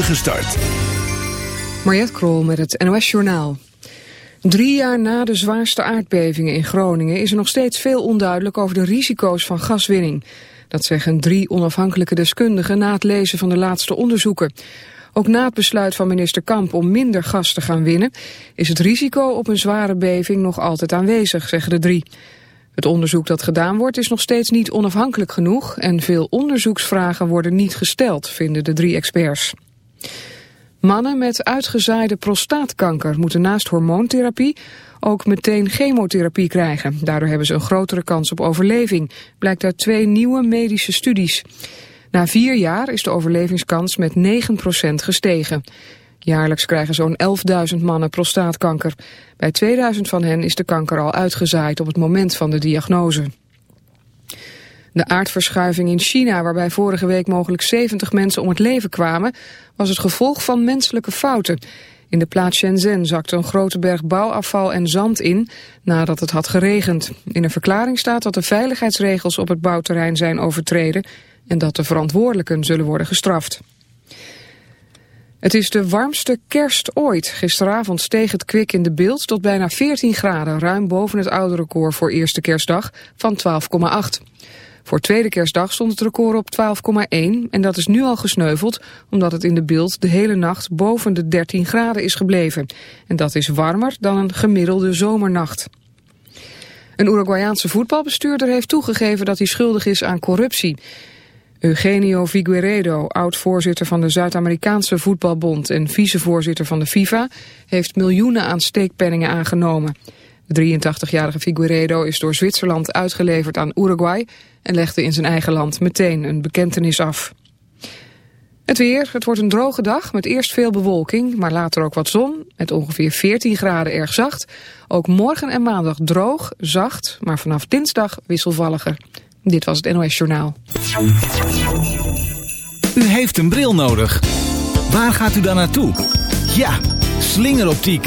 Gestart. Mariette Krol met het NOS Journaal. Drie jaar na de zwaarste aardbevingen in Groningen is er nog steeds veel onduidelijk over de risico's van gaswinning. Dat zeggen drie onafhankelijke deskundigen na het lezen van de laatste onderzoeken. Ook na het besluit van minister Kamp om minder gas te gaan winnen... is het risico op een zware beving nog altijd aanwezig, zeggen de drie. Het onderzoek dat gedaan wordt is nog steeds niet onafhankelijk genoeg... en veel onderzoeksvragen worden niet gesteld, vinden de drie experts. Mannen met uitgezaaide prostaatkanker moeten naast hormoontherapie ook meteen chemotherapie krijgen. Daardoor hebben ze een grotere kans op overleving, blijkt uit twee nieuwe medische studies. Na vier jaar is de overlevingskans met 9% gestegen. Jaarlijks krijgen zo'n 11.000 mannen prostaatkanker. Bij 2000 van hen is de kanker al uitgezaaid op het moment van de diagnose. De aardverschuiving in China, waarbij vorige week mogelijk 70 mensen om het leven kwamen, was het gevolg van menselijke fouten. In de plaats Shenzhen zakte een grote berg bouwafval en zand in nadat het had geregend. In een verklaring staat dat de veiligheidsregels op het bouwterrein zijn overtreden en dat de verantwoordelijken zullen worden gestraft. Het is de warmste kerst ooit. Gisteravond steeg het kwik in de beeld tot bijna 14 graden, ruim boven het oude record voor eerste kerstdag van 12,8. Voor tweede kerstdag stond het record op 12,1 en dat is nu al gesneuveld omdat het in de beeld de hele nacht boven de 13 graden is gebleven. En dat is warmer dan een gemiddelde zomernacht. Een Uruguayaanse voetbalbestuurder heeft toegegeven dat hij schuldig is aan corruptie. Eugenio Figueiredo, oud-voorzitter van de Zuid-Amerikaanse Voetbalbond en vicevoorzitter van de FIFA, heeft miljoenen aan steekpenningen aangenomen. De 83-jarige Figueiredo is door Zwitserland uitgeleverd aan Uruguay en legde in zijn eigen land meteen een bekentenis af. Het weer, het wordt een droge dag met eerst veel bewolking, maar later ook wat zon. Met ongeveer 14 graden erg zacht. Ook morgen en maandag droog, zacht, maar vanaf dinsdag wisselvalliger. Dit was het NOS Journaal. U heeft een bril nodig. Waar gaat u dan naartoe? Ja, slingeroptiek.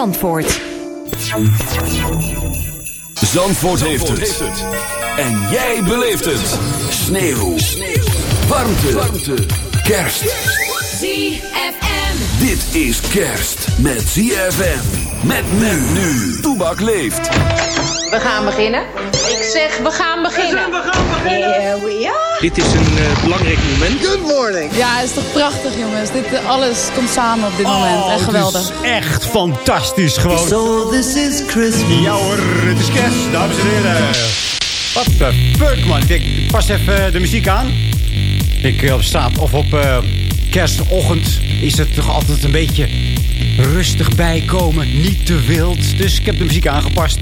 Zandvoort, heeft, het. En jij beleeft het. Sneeuw. Warmte. Warmte. Kerst. ZFM. Dit is kerst met ZFM. Met men nu. Toebak leeft. We gaan beginnen. Ik zeg, we gaan beginnen. We gaan beginnen. Here we are. Dit is een eh, belangrijk moment. Good morning. Ja, het is toch prachtig, jongens. Dit, eh, alles komt samen op dit moment. Echt geweldig. Het is echt fantastisch gewoon. So this is Christmas. Ja hoor, het is kerst, dames en heren. Wat de fuck, man. Ik pas even de muziek aan. Ik eh, op straat of op uh, kerstochtend is het toch altijd een beetje rustig bijkomen. Niet te wild. Dus ik heb de muziek aangepast.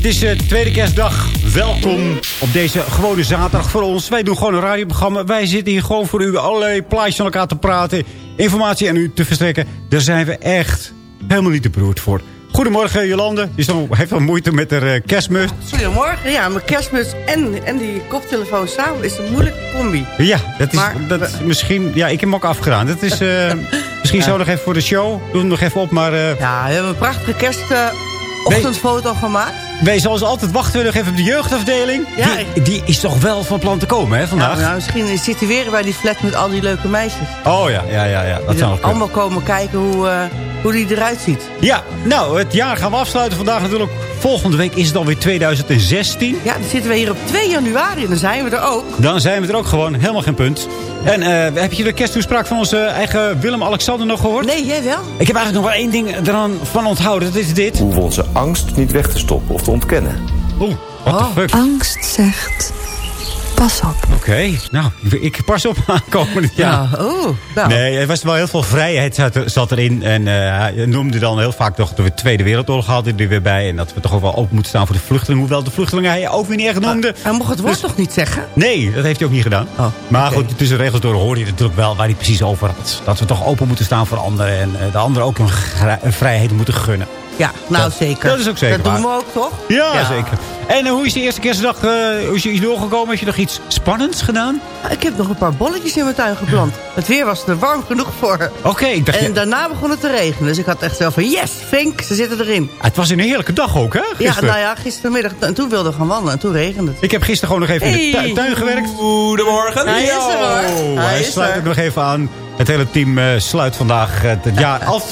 Het is de tweede kerstdag. Welkom op deze gewone zaterdag voor ons. Wij doen gewoon een radioprogramma. Wij zitten hier gewoon voor u allerlei plaatjes van elkaar te praten. Informatie aan u te verstrekken. Daar zijn we echt helemaal niet te beroerd voor. Goedemorgen Jolande. Die heeft wel moeite met haar uh, kerstmus. Goedemorgen. Ja, mijn kerstmus en, en die koptelefoon samen is een moeilijke combi. Ja, dat is, Maar- dat is misschien... Ja, ik heb hem ook afgedaan. Dat is eh, misschien zo nog even voor de show. Doe hem nog even op, maar... eh, Ja, we hebben een prachtige kerstochtendfoto gemaakt. Wij zoals altijd wachten we nog even op de jeugdafdeling. Ja. Die, die is toch wel van plan te komen, hè, vandaag? Nou, nou, misschien zit hij weer bij die flat met al die leuke meisjes. Oh ja, ja, ja, ja. Dat Die zou allemaal komen kijken hoe, eh, hoe die eruit ziet. Ja, nou, het jaar gaan we afsluiten. Vandaag natuurlijk. Volgende week is het alweer 2016. Ja, dan zitten we hier op 2 januari en dan zijn we er ook. Dan zijn we er ook gewoon. Helemaal geen punt. En eh, heb je de kersttoespraak van onze eigen Willem-Alexander nog gehoord? Nee, jij wel? Ik heb eigenlijk nog maar één ding eraan van onthouden. Dat is dit. We hoeven onze angst niet weg te stoppen of te ontkennen. Oeh, what the fuck. Angst zegt, pas op. Oké, nou, ik pas op aankomend jaar. Ja, oh, nou. Nee, er was wel heel veel vrijheid zat, er- zat erin. En eh, hij noemde dan heel vaak toch dat we de Tweede Wereldoorlog hadden er weer bij. En dat we toch ook wel open moeten staan voor de vluchtelingen. Hoewel de vluchtelingen hij ook weer niet echt noemde. Hij mocht het woord Dus- toch niet zeggen? Nee, dat heeft hij ook niet gedaan. Oh, maar goed, tussen regels door hoorde je natuurlijk wel waar hij precies over had. Dat we toch open moeten staan voor anderen. En eh, de anderen ook een, gra- een vrijheid moeten gunnen. Ja, nou Dat- zeker. dat is ook zeker Dat doen we ook, toch? Ja, zeker. En eh, hoe is de eerste kerstdag? eh, hoe is je iets doorgekomen? Heb je nog iets spannends gedaan? Ik heb nog een paar bolletjes in mijn tuin geplant. Het weer was er warm genoeg voor. Oké, ik dacht... En je- daarna begon het te regenen. Dus ik had echt zo van, yes, Fink, ze zitten erin. Ah, het was een heerlijke dag ook, hè? Ja, nou ja, gistermiddag. En toen wilden we gaan wandelen en toen regende het. Ik heb gisteren gewoon nog even in de tuin gewerkt. Goedemorgen. Hij is er hoor. Hij hij is sluit er. ook nog even aan. Het hele team eh, sluit vandaag het jaar af.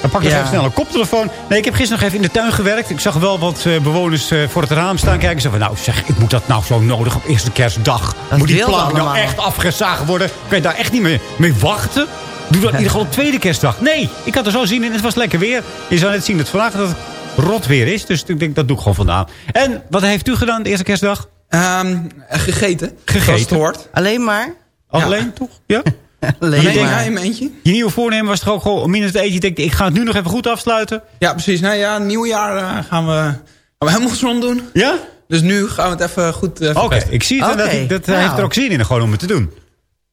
Dan pak ik nog Ja. even snel een koptelefoon. Nee, ik heb gisteren nog even in de tuin gewerkt. Ik zag wel wat eh, bewoners eh, voor het raam staan kijken. Ze van, nou zeg, ik moet dat nou zo nodig op eerste kerstdag. Dat moet die plank nou echt afgezaagd worden? Kan je daar echt niet mee, mee wachten? Doe dat in ieder geval op tweede kerstdag. Nee, ik had er zo zin in. Het was lekker weer. Je zou net zien dat vandaag dat het rot weer is. Dus ik denk, dat doe ik gewoon vandaan. En wat heeft u gedaan de eerste kerstdag? Ehm, gegeten. Gegeten. Alleen maar? Alleen, toch? Ja? Alleen Nee, maar. ja, in mijn eentje. Je nieuwe voornemen was toch ook gewoon om minder te eten. Je denkt, ik ga het nu nog even goed afsluiten. Ja, precies. Nou ja, nieuwjaar eh, gaan, we, gaan we helemaal gezond doen. Ja? Dus nu gaan we het even goed uh, Oké, ik zie het. en Dat, Oké, dat hij nou. heeft er ook zin in gewoon om het te doen.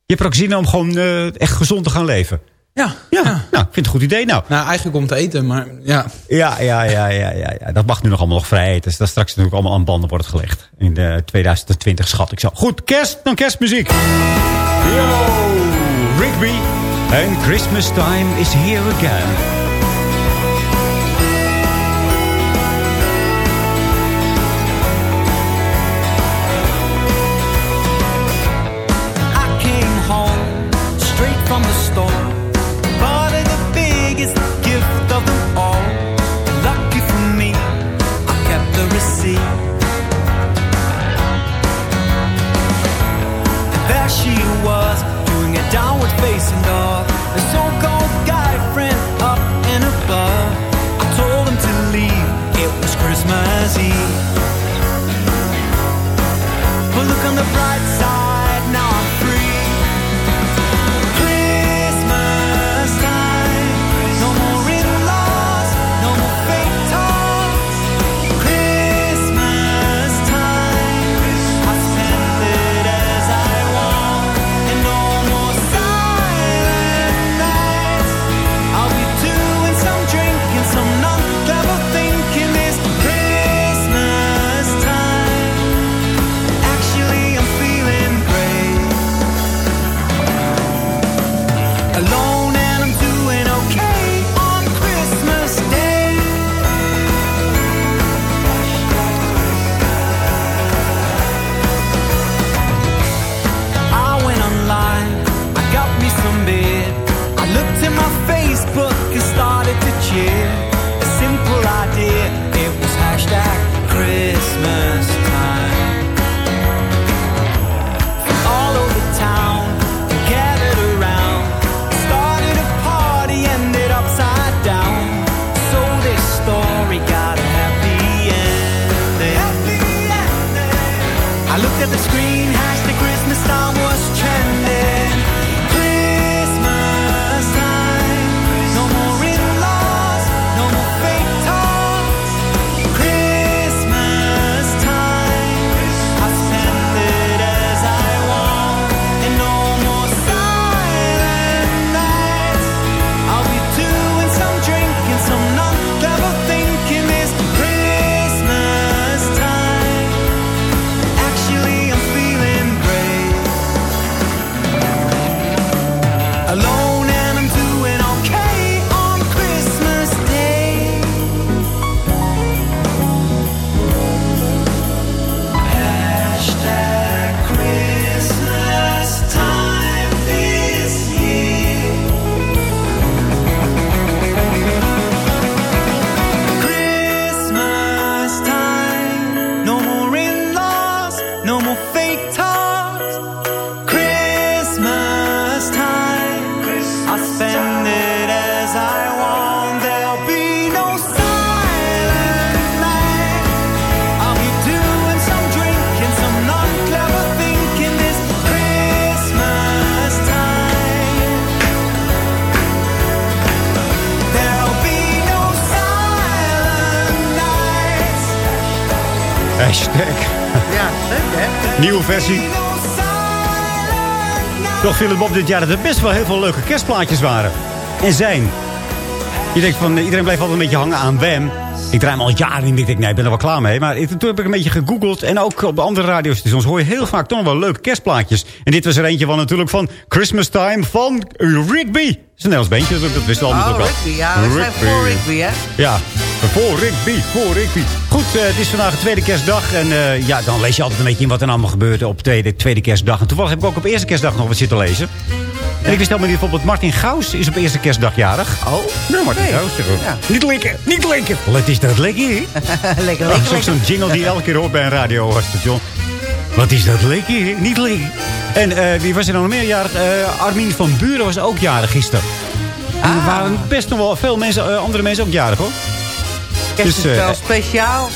Je hebt er ook zin in om gewoon eh, echt gezond te gaan leven. Ja, Ja, ja. nou, ik vind het een goed idee. Nou, Nou, eigenlijk om te eten, maar ja. ja, ja, ja, ja, ja, ja. Dat mag nu nog allemaal nog vrij eten. Dus dat straks natuurlijk allemaal aan banden wordt gelegd. In de 2020 schat ik zo. Goed, kerst, dan kerstmuziek. Yo, Rigby. And Christmas time is here again. Versie. Toch viel het op dit jaar dat er best wel heel veel leuke kerstplaatjes waren. En zijn. Je denkt van, eh, iedereen blijft altijd een beetje hangen aan Wham. Ik draai hem al jaren niet. Ik denk, nee, ik ben er wel klaar mee. Maar toen heb ik een beetje gegoogeld. En ook op de andere radiostations hoor je heel vaak toch nog wel leuke kerstplaatjes. En dit was er eentje van natuurlijk van Christmas Time van Rigby. Dat is een Nederlands bandje, dat, allemaal Oh, natuurlijk Rigby, wel. ja. We zijn voor Rigby, hè? Ja, voor Rigby, voor Rigby. Goed, eh, het is vandaag de tweede kerstdag. En eh, ja, dan lees je altijd een beetje in wat er allemaal gebeurde op tweede, tweede kerstdag. En toevallig heb ik ook op eerste kerstdag nog wat zitten lezen. En ik wist helemaal niet, bijvoorbeeld Martin Gaus is op eerste kerstdag jarig. Oh, Ja, Martin nee. Gaus. zeg maar. Ja. Niet lekker, niet lekker. Wat is dat lekker, hè? lekker, Dat is lekker, ook zo'n jingle die je elke keer hoort bij een radiostation. Wat is dat lekker? Niet lekker. En eh, wie was er dan nog meer jarig? Armin van Buren was ook jarig gisteren. En er waren best nog wel veel mensen, andere mensen ook jarig, hoor. Kerst Dus, is eh, wel speciaal.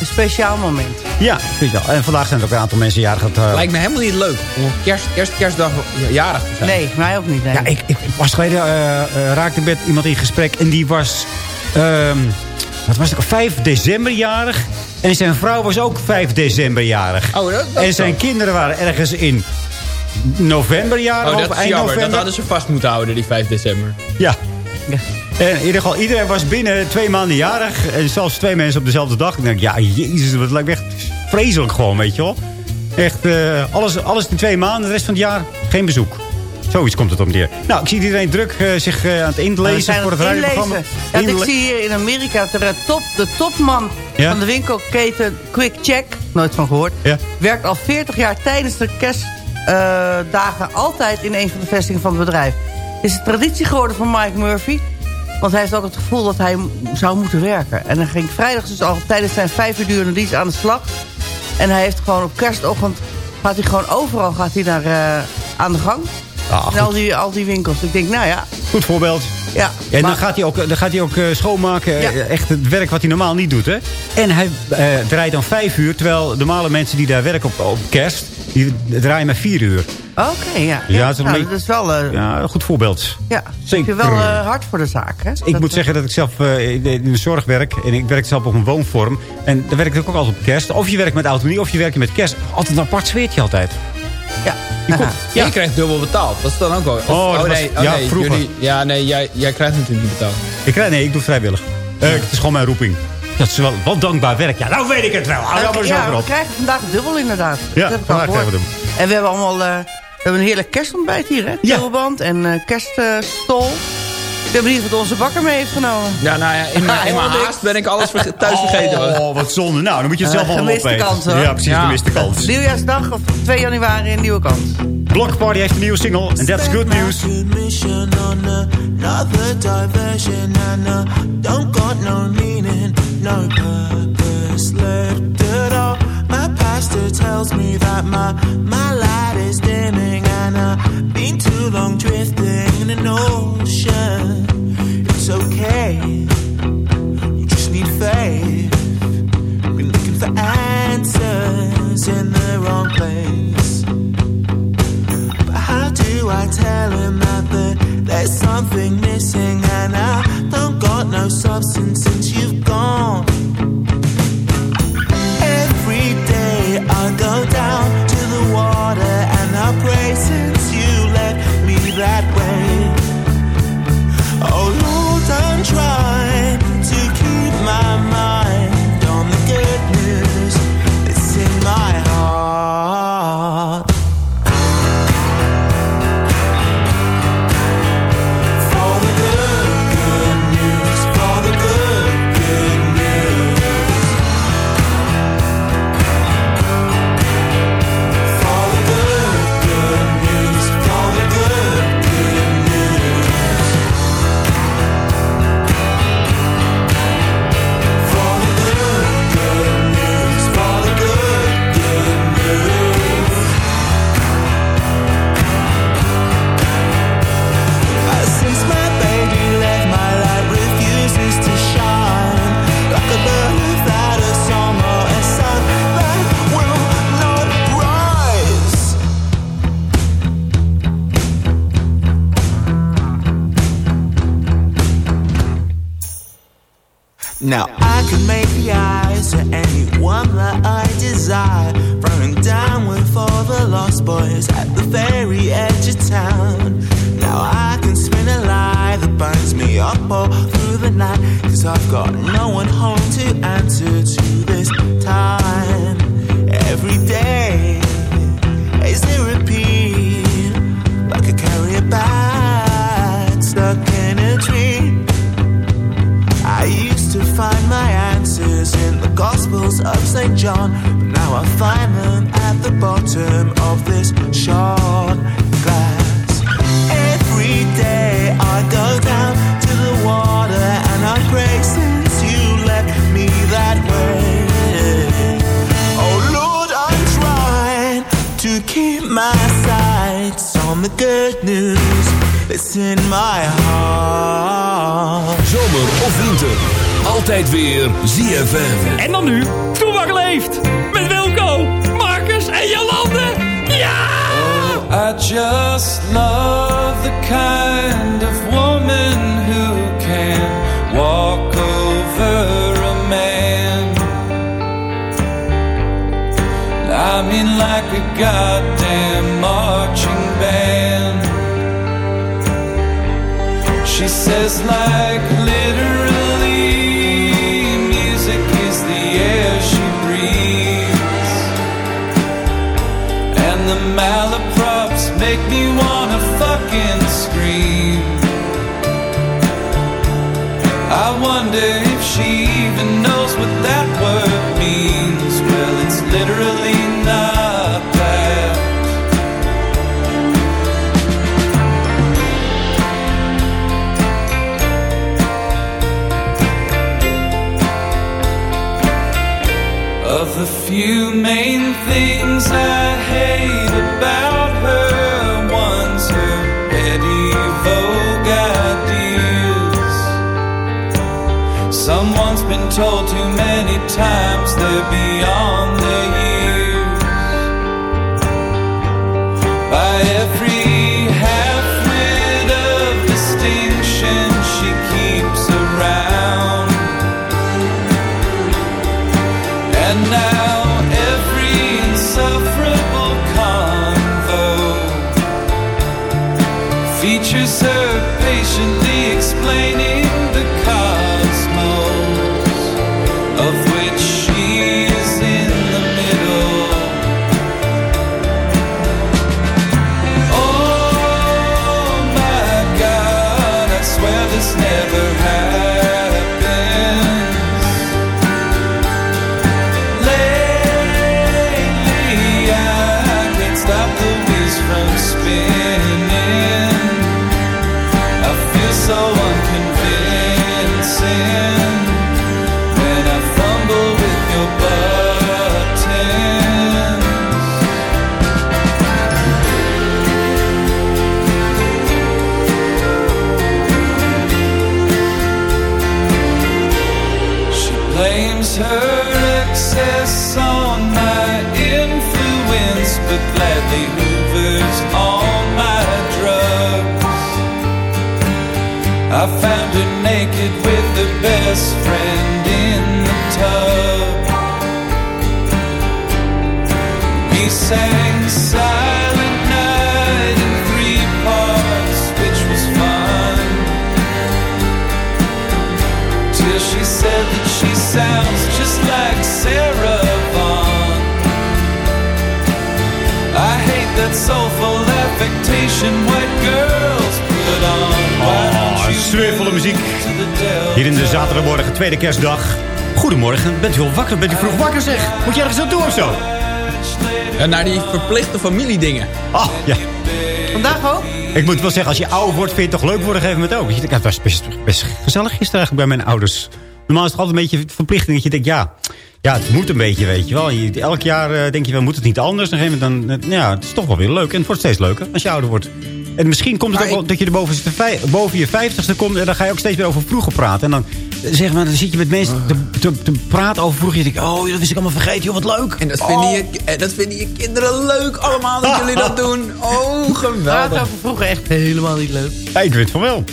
Een speciaal moment. Ja, speciaal. En vandaag zijn er ook een aantal mensen jarig. Dat, eh, Lijkt me helemaal niet leuk om op kerst, kerst, kerstdag jarig te zijn. Nee, mij ook niet. Nee. Ja, ik, ik was geleden eh, eh, raakte ik met iemand in gesprek. En die was, ehm, wat was het, ook, 5 december jarig. En zijn vrouw was ook 5 december jarig. Oh, dat, dat en zijn zo. kinderen waren ergens in november jarig. Oh, of dat is eind jammer. november. Dat hadden ze vast moeten houden, die 5 december. Ja. En in ieder geval, iedereen was binnen twee maanden jarig. En zelfs twee mensen op dezelfde dag. Ik denk, ja, jezus, wat lijkt me echt vreselijk gewoon, weet je wel. Echt, eh, alles, alles in twee maanden, de rest van het jaar geen bezoek. Zoiets komt het op neer. Nou, ik zie iedereen druk eh, zich eh, aan het inlezen voor het aan radioprogramma. Ja, ik zie hier in Amerika er, eh, top, de topman Ja? van de winkelketen Quick Check, nooit van gehoord, Ja. werkt al 40 jaar tijdens de kerstdagen altijd in een van de vestigingen van het bedrijf. Het is een traditie geworden van Mike Murphy. Want hij heeft ook het gevoel dat hij zou moeten werken. En dan ging vrijdag dus al tijdens zijn vijf uur durende dienst aan de slag. En hij heeft gewoon op kerstochtend... gaat hij gewoon overal gaat hij naar, eh, aan de gang. Ah, in al die, al die winkels. Ik denk, nou ja, Goed voorbeeld. ja. En maar- dan gaat hij ook, dan gaat hij ook eh, schoonmaken. Ja. eh, Echt het werk wat hij normaal niet doet. Hè? En hij eh, draait dan vijf uur. Terwijl normale mensen die daar werken op, op kerst... die draaien maar vier uur. Oké, ja. Ja, het is een nou, dat is wel... eh, ja, Ja, een goed voorbeeld. Zeker. Zeker. Je wel eh, hard voor de zaak, hè? Ik Dat, moet eh, zeggen dat ik zelf eh, in de- zorg werk. En ik werk zelf op een woonvorm. En daar werk ik ook altijd op kerst. Of je werkt met autonomie, of je werkt met kerst. Altijd een apart sfeertje altijd. Ja. Je komt, Ja. Je krijgt dubbel betaald. Dat is dan ook wel. Of- Oh, was- nee, oh, ja, nee, vroeger. jullie- ja, nee, jij, jij krijgt natuurlijk niet betaald. ik krijg, nee, ik doe het vrijwillig. Eh, het is gewoon mijn roeping. Dat is wel wat dankbaar werk. Ja, nou weet ik het wel. Hou daar maar eens ja, we krijgen vandaag dubbel inderdaad. Ja, dat heb ik al vandaag krijgen we En we hebben allemaal... we hebben een heerlijk kerstontbijt hier, hè? Ja. Tulband en eh, kerststol. ik ben benieuwd wat onze bakker mee heeft genomen. Ja, nou ja, in mijn, in haast ben ik alles verge- thuis vergeten. hoor. Oh, wat zonde. Nou, dan moet je het zelf allemaal gemiste opeten. kans, hoor. Ja, precies, Ja. gemiste kans. Nieuwjaarsdag of 2 januari een nieuwe kans. Block Party heeft een nieuwe single. En that's good news. don't got no meaning, no purpose left at all. My pastor tells me that my my light is dimming too long drifting in an ocean. It's okay, you just need faith. Been looking for answers in the wrong place. But how do I tell him that the, there's something missing and I don't got no substance since you've gone? Every day I go down to the water and I pray me that way. Oh Lord, I'm trying St. John, but now I find them at the bottom of this shot glass. Every day I go down to the water and I pray since you left me that way. Oh Lord, I'm trying to keep my sights on the good news that's in my heart. Altijd weer ZFM. En dan nu, Toebak leeft. Met Wilco, Marcus en Jolande. Ja! I just love the kind of woman who can walk over a man. I mean, like a goddamn marching band. She says, like literally, to be tweede kerstdag. Goedemorgen, bent u al wakker? Bent u vroeg wakker zeg? Moet je ergens naartoe of zo? Ja, naar die verplichte familiedingen. Oh, ja. Vandaag ook? Ik moet wel zeggen, als je ouder wordt, vind je het toch leuk worden op een gegeven moment ook. Je denkt, het was best, best gezellig gisteren eigenlijk bij mijn ouders. Normaal is het altijd een beetje verplichting dat je denkt, ja, ja het moet een beetje, weet je wel. Elk jaar eh, denk je wel, moet het niet anders? En op een gegeven moment dan, eh, ja, het is toch wel weer leuk. En het wordt steeds leuker als je ouder wordt. En misschien komt het ook wel dat je er boven, boven je vijftigste komt... en dan ga je ook steeds weer over vroeger praten. En dan, eh, zeg maar, dan zit je met mensen te, te, te praten over vroeger. Je denkt, oh, dat wist ik allemaal vergeten. Joh, wat leuk. En dat Oh. vinden, je, en dat vinden je kinderen leuk allemaal dat jullie dat doen. Oh, Praten geweldig. over vroeger echt helemaal niet leuk. Ja, ik weet van wel.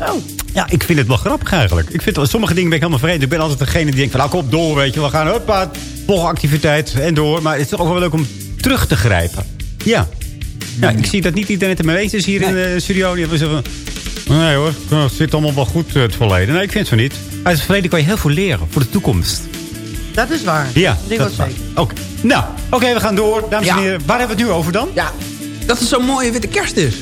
Oh. Ja, ik vind het wel grappig eigenlijk. Ik vind sommige dingen ben ik helemaal vergeten. Ik ben altijd degene die denkt van, nou kom door, weet je. We gaan, huppa, volgende activiteit en door. Maar het is toch ook wel leuk om terug te grijpen. Ja. Ja, ik zie dat niet iedereen het ermee eens is hier in de studio. Die hebben zo van, nee hoor, het zit allemaal wel goed eh, het verleden. Nee, ik vind het zo niet. Uit het verleden kan je heel veel leren voor de toekomst. Dat is waar. Ja, dat dat is waar. Oké. Nou, oké, we gaan door. Dames en heren, waar hebben we het nu over dan? Ja, dat het zo'n mooie witte kerst is.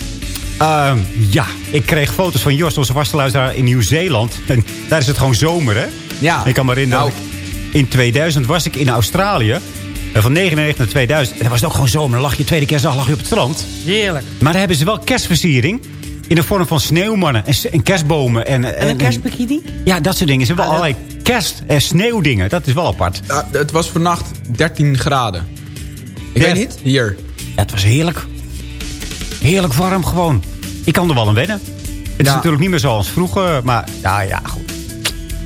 Ehm, ja, ik kreeg foto's van Jos, onze vaste luisteraar in Nieuw-Zeeland. En daar is het gewoon zomer, hè? Ja. Ik kan me herinneren, Nou. dat in 2000 was ik in Australië. En van 99 naar 2000. En dan was het ook gewoon zomer. Dan lag je tweede kerstdag lag je op het strand. Heerlijk. Maar daar hebben ze wel kerstversiering. In de vorm van sneeuwmannen en, en kerstbomen. En, En een kerstbikini? Ja, dat soort dingen. Ze hebben Ah, allerlei kerst- en sneeuwdingen. Dat is wel apart. Ja, het was vannacht 13 graden. Ik weet niet, hier. Ja, het was heerlijk. Heerlijk warm gewoon. Ik kan er wel aan wennen. Het is natuurlijk niet meer zoals vroeger. Maar ja, ja, goed.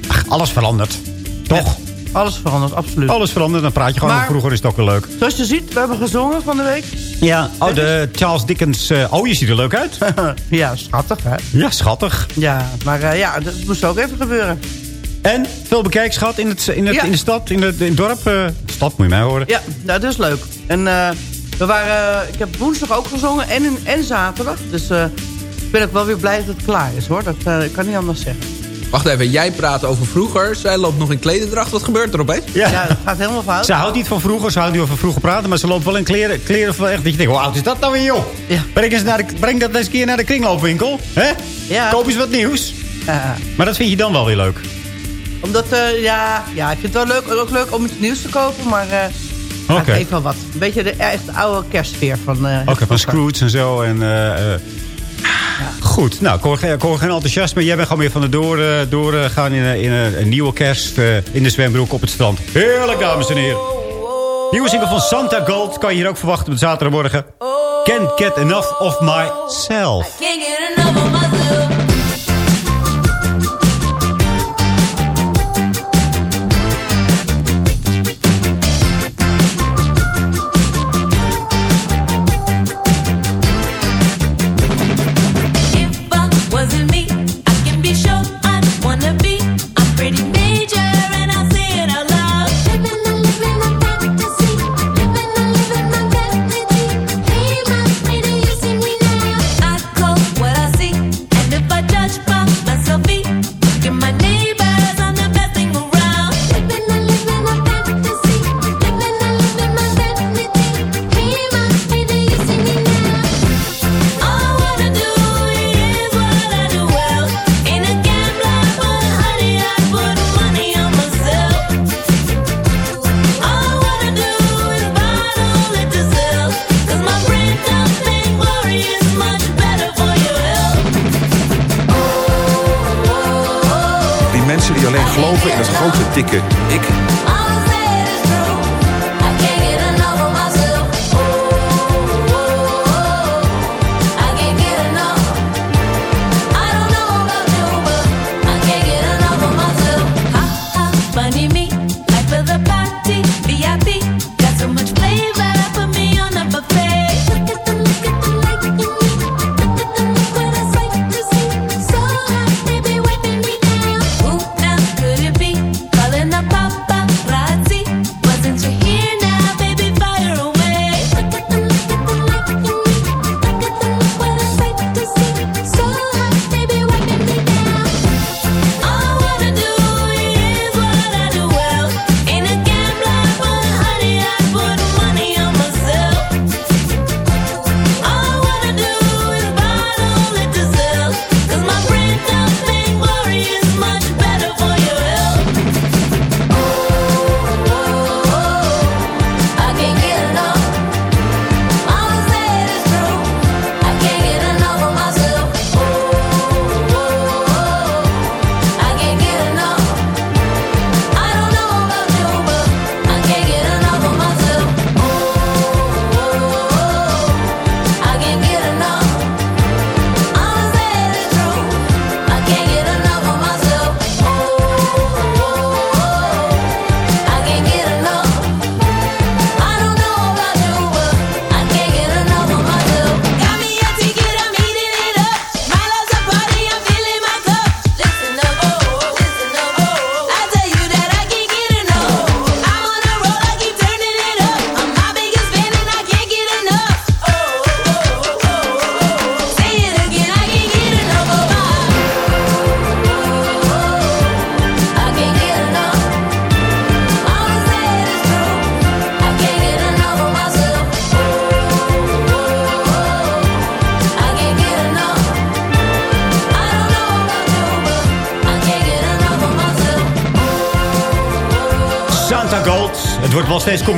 Ach, alles verandert. Toch? Alles verandert, absoluut. Alles verandert. Dan praat je gewoon Maar- vroeger. Is het ook wel leuk. Zoals je ziet, we hebben gezongen van de week. Ja. Oh, de Charles Dickens. eh, oh, je ziet er leuk uit. ja, schattig hè? Ja, schattig. Ja, maar eh, ja, dat moest ook even gebeuren. En veel bekijkschat in, het, in, het, Ja. in de stad, in het, in het dorp. eh, stad moet je mij horen. Ja, nou, dat is leuk. En we waren, ik heb woensdag ook gezongen en, en zaterdag. Dus ik ben ook wel weer blij dat het klaar is hoor. Dat ik kan niet anders zeggen. Wacht even, jij praat over vroeger. Zij loopt nog in klederdracht. Wat gebeurt er opeens? Ja. Ja, dat gaat helemaal fout. Ze houdt niet van vroeger, ze houdt niet over vroeger praten... maar ze loopt wel in kleren, kleren van echt dat je denkt... hoe oud is dat nou weer, joh? Ja. Breng, eens naar de, breng dat eens een keer naar de kringloopwinkel. Hè? Ja. Koop eens wat nieuws. Ja. Maar dat vind je dan wel weer leuk. Omdat, eh, ja, ja, ik vind het wel leuk, ook leuk om iets nieuws te kopen, maar eh Oké. het heeft wel wat. Een beetje de echt oude kerstsfeer van... eh, Oké, van Scrooge en zo. En, eh, eh, Goed, nou, ik hoor, hoor geen enthousiasme. Jij bent gewoon weer van de door, eh, in, een- in een, nieuwe kerst... eh, in de zwembroek op het strand. Heerlijk, dames en heren. Nieuwe single van Santa Gold kan je hier ook verwachten op zaterdagmorgen. Can't get enough of myself. Dikke ik.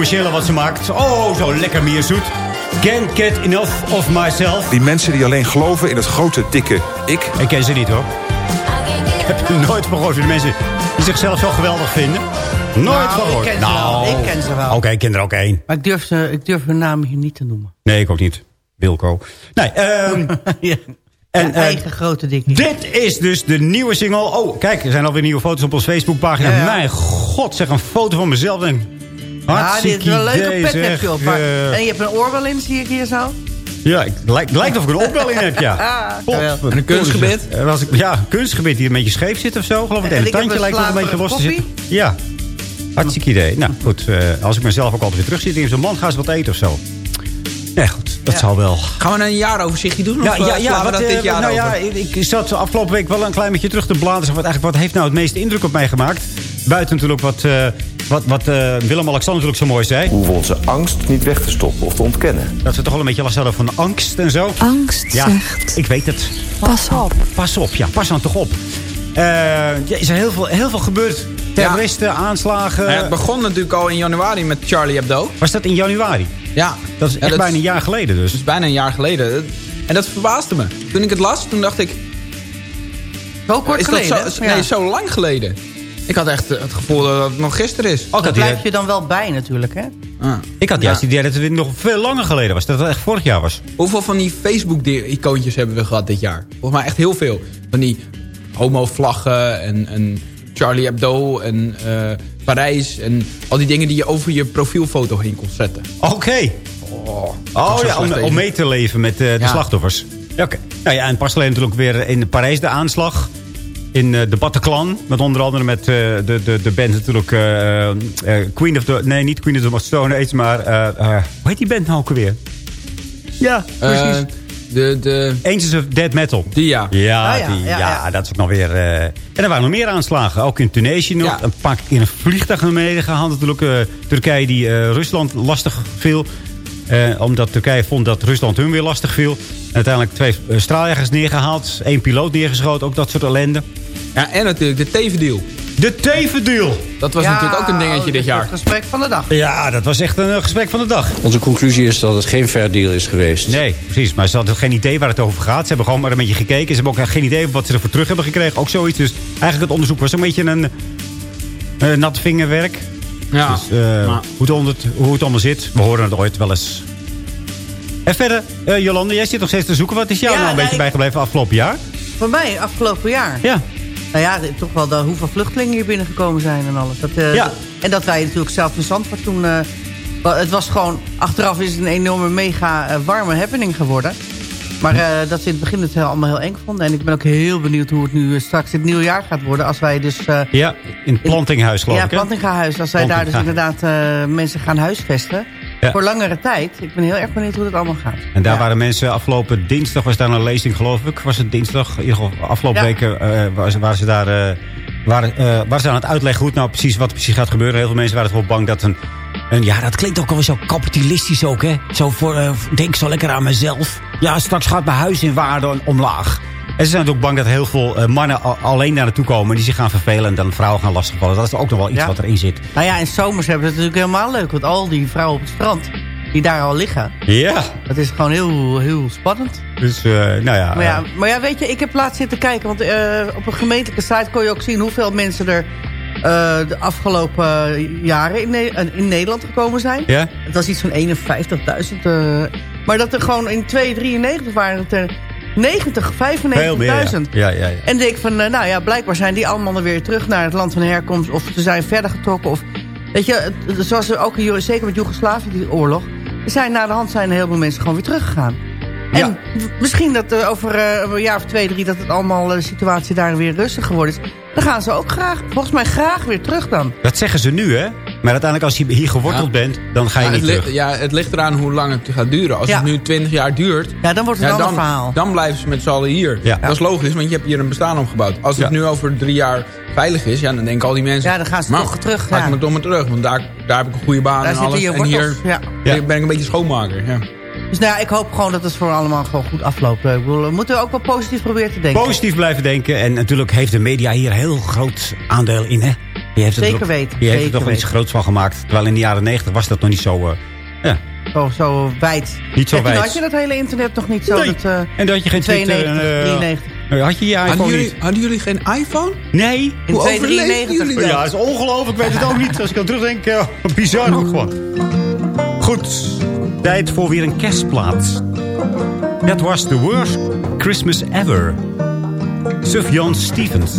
Commerciëler wat ze maakt. Oh, zo lekker meer zoet. Can't get enough of myself. Die mensen die alleen geloven in het grote, dikke ik. Ik ken ze niet hoor. Ik heb er nooit van gehoord. De mensen die zichzelf zo geweldig vinden. Nooit Nou, van ik ken ze wel. Ik ken ze wel. Oké, ik ken er ook één. Maar ik durf, ze, ik durf hun naam hier niet te noemen. Nee, ik ook niet. Wilco. Nee, ehm ja. En, Ja, eigen grote dikkie. Dit is dus de nieuwe single. Oh, kijk, er zijn alweer nieuwe foto's op onze Facebookpagina. Ja, ja. Mijn god, zeg een foto van mezelf. Denk, Ja, dit is wel een leuke pet zeg. heb je op. Maar, en je hebt een oorbel in, zie ik hier zo. ja, het lijkt, lijkt of ik een opbel in heb, ja. Geweldig. En een kunstgebit? Eh, Was ik, ja, een kunstgebit die een beetje scheef zit of zo. Geloof ik. En En het tandje lijkt nog een beetje los te zitten. Ja, hartstikke idee. Nou, goed. eh, als ik mezelf ook altijd weer terug zit in zo'n man, ga eens wat eten of zo. Nee, goed. Dat zal wel. Gaan we een jaaroverzichtje doen? Ja, of ja, eh, ja, we wat, dat eh, dit jaar nou over? ja, ik zat afgelopen week wel een klein beetje terug te bladeren. Wat, eigenlijk, wat heeft nou het meeste indruk op mij gemaakt? Buiten natuurlijk wat, eh, wat, wat eh, Willem-Alexander natuurlijk zo mooi zei. Hoeven onze angst niet weg te stoppen of te ontkennen. Dat ze toch wel een beetje last hadden van angst en zo. Angst Ja, zegt, ik weet het. pas op. Pas op, ja, pas dan toch op. Eh, ja, is er heel veel, heel veel gebeurd. Terroristen, aanslagen. Nou ja, het begon natuurlijk al in januari met Charlie Hebdo. Was dat in januari? Ja. Dat is Ja, echt dat bijna een jaar geleden dus. Dat is bijna een jaar geleden. En dat verbaasde me. Toen ik het las, toen dacht ik... Zo kort is geleden. Dat zo, hè? Ja. Nee, zo lang geleden. Ik had echt het gevoel dat het nog gisteren is. Ook Dat blijf je dan wel bij natuurlijk, hè? Ah. ik had juist het idee dat het nog veel langer geleden was. Dat het echt vorig jaar was. Hoeveel van die Facebook-icoontjes hebben we gehad dit jaar? Volgens mij echt heel veel. Van die homo-vlaggen en, en Charlie Hebdo en eh, Parijs. En al die dingen die je over je profielfoto heen kon zetten. Oké. Oh, Oh ja, om, mee te leven met eh, de Ja. slachtoffers. Ja, oké. Nou ja, en pas geleden natuurlijk weer in Parijs de aanslag. In eh, de Bataclan. Met onder andere met eh, de, de, de band natuurlijk... Queen of the... Nee, niet Queen of the Stone Age, maar... hoe heet die band nou ook alweer? Ja, Eh, de, de... Angels of Dead Metal. Die ja. Ja, Oh ja, die, ja, ja, ja. dat is ook nog weer... eh, En er waren nog meer aanslagen. Ook in Tunesië nog. Ja. Een paar keer in een vliegtuig naar beneden gehaald. Natuurlijk eh, Turkije die eh, Rusland lastig viel. Eh, omdat Turkije vond dat Rusland hun weer lastig viel. En uiteindelijk twee straaljagers neergehaald. één piloot neergeschoten. Ook dat soort ellende. ja, en natuurlijk de tevendeal. De tevendeal. Dat was Ja, natuurlijk ook een dingetje dit jaar. Het gesprek van de dag. Ja, dat was echt een eh, gesprek van de dag. Onze conclusie is dat het geen fair deal is geweest. Nee, precies. Maar ze hadden geen idee waar het over gaat. Ze hebben gewoon maar een beetje gekeken. Ze hebben ook geen idee wat ze ervoor terug hebben gekregen. Ook zoiets. Dus eigenlijk het onderzoek was een beetje een eh, nat vingerwerk. Ja. Dus, eh, maar- hoe, het onder, hoe het allemaal zit. We horen het ooit wel eens. En verder, eh, Jolande, jij zit nog steeds te zoeken. Wat is jou Ja, nou een nou, beetje ik- bijgebleven afgelopen jaar? Voor mij, afgelopen jaar. Ja. Nou ja, toch wel de, hoeveel vluchtelingen hier binnengekomen zijn en alles. Dat, eh, Ja. en dat wij natuurlijk zelf in Zandvoort toen... eh, het was gewoon... Achteraf is het een enorme mega eh, warme happening geworden. Maar dat ze in het begin het heel- allemaal heel eng vonden. En ik ben ook heel benieuwd hoe het nu straks het nieuwe jaar gaat worden. Als wij dus... Ja, in het plantinghuis geloof ja, ik. hè? Plantingahuis. Als wij daar dus inderdaad mensen gaan huisvesten. Ja. Voor langere tijd. Ik ben heel erg benieuwd hoe dat allemaal gaat. En daar Ja. waren mensen afgelopen dinsdag, was daar een lezing geloof ik. Was het dinsdag? In ieder geval afgelopen Ja. weken eh, waren, ze, waren ze daar... eh, waren, eh, waren ze aan het uitleggen hoe het nou precies, wat er precies gaat gebeuren. Heel veel mensen waren toch wel bang dat een... een ja, dat klinkt ook alweer zo kapitalistisch ook, hè. Zo voor, denk zo lekker aan mezelf. Ja, straks gaat mijn huis in waarde omlaag. En ze zijn ook bang dat heel veel eh, mannen al- alleen daar naartoe komen... die zich gaan vervelen en dan vrouwen gaan lastigvallen. Dat is ook nog wel iets Ja. wat erin zit. Nou ja, in zomers hebben ze het natuurlijk helemaal leuk. Want al die vrouwen op het strand, die daar al liggen. Ja, Dat is gewoon heel, heel spannend. dus eh, nou ja... Maar ja, eh, maar ja, weet je, ik heb laatst zitten kijken. Want op een gemeentelijke site kon je ook zien hoeveel mensen er de afgelopen jaren in, Ne- in Nederland gekomen zijn. ja? Het was iets van 51.000. eh, maar dat er gewoon in 293 waren het er 90, Veel meer, ja. 95.000. Ja, ja, ja. En denk ik van, eh, nou ja, blijkbaar zijn die allemaal weer terug naar het land van herkomst. Of ze zijn verder getrokken. Of, weet je, zoals ook in, zeker met Joegoslavië, die oorlog. Zijn na de hand zijn heel veel mensen gewoon weer teruggegaan. En Ja. misschien dat eh, over eh, een jaar of twee, drie... dat het allemaal de situatie daar weer rustig geworden is. Dan gaan ze ook graag, volgens mij graag weer terug dan. Dat zeggen ze nu, hè? Maar uiteindelijk als je hier geworteld Ja. bent, dan ga je Ja, niet terug. ja, het ligt eraan hoe lang het gaat duren. Als Ja. het nu 20 jaar duurt... Ja, dan wordt het ja, een dan, ander verhaal. dan blijven ze met z'n allen hier. Ja. Dat is logisch, want je hebt hier een bestaan opgebouwd. Als het Ja. nu over drie jaar veilig is, ja, dan denken al die mensen... Ja, dan gaan ze "Maar, toch terug, Ga ik maar toch maar terug, want daar, daar heb ik een goede baan Daar en alles. je En hier. Ja. ben ik een beetje schoonmaker. Ja. Dus nou ja, ik hoop gewoon dat het voor allemaal gewoon goed afloopt. Ik bedoel, we moeten ook wel positief proberen te denken. Positief blijven denken. En natuurlijk heeft de media hier een heel groot aandeel in, hè? Die heeft het Zeker er weten, Die heeft er toch wel iets groots van gemaakt. Terwijl in de jaren 90 was dat nog niet zo... eh, ja. Zo, zo wijd. Niet zo wijd. had je dat hele internet nog niet zo. Nee. Dat, eh, En dat je geen Twitter... 92, en, eh, 93. Had je je iPhone Hadden jullie, hadden jullie geen iPhone? Nee. In Hoe 293. overleefden jullie dat? Ja, dat is ongelooflijk. Ik weet het ook niet. Als ik aan terugdenk, eh, bizar ook gewoon. Goed. Tijd voor weer een kerstplaat. That was the worst Christmas ever. Sufjan Stevens.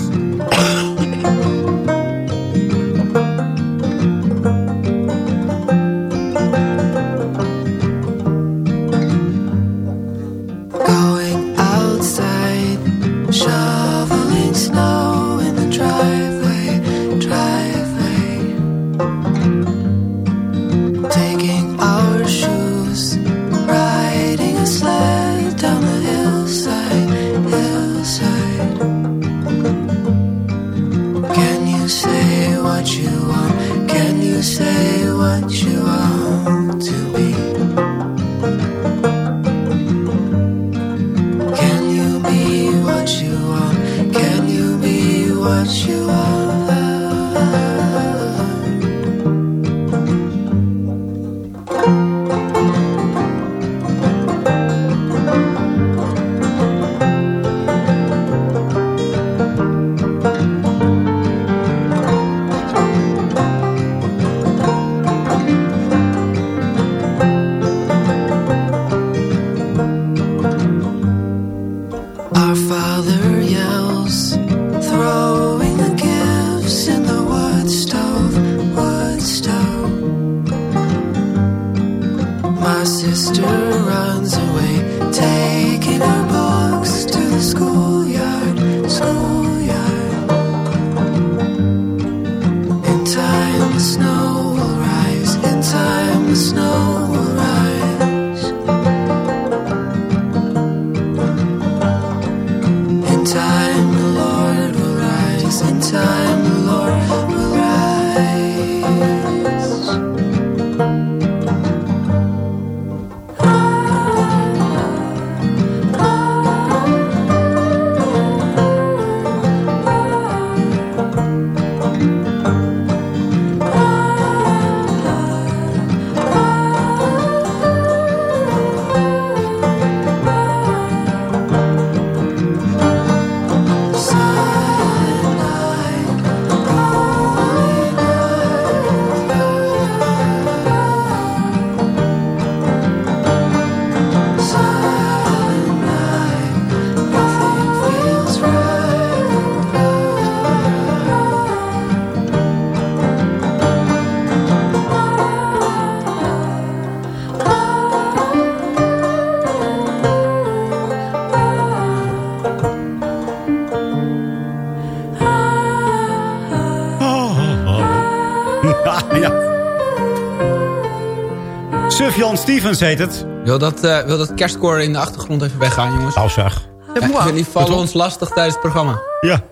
Sufjan Stevens heet het. Wil dat, eh, wil dat kerstkoor in de achtergrond even weggaan, jongens? Nou zeg. Ja, jullie vallen ons lastig tijdens het programma. Ja.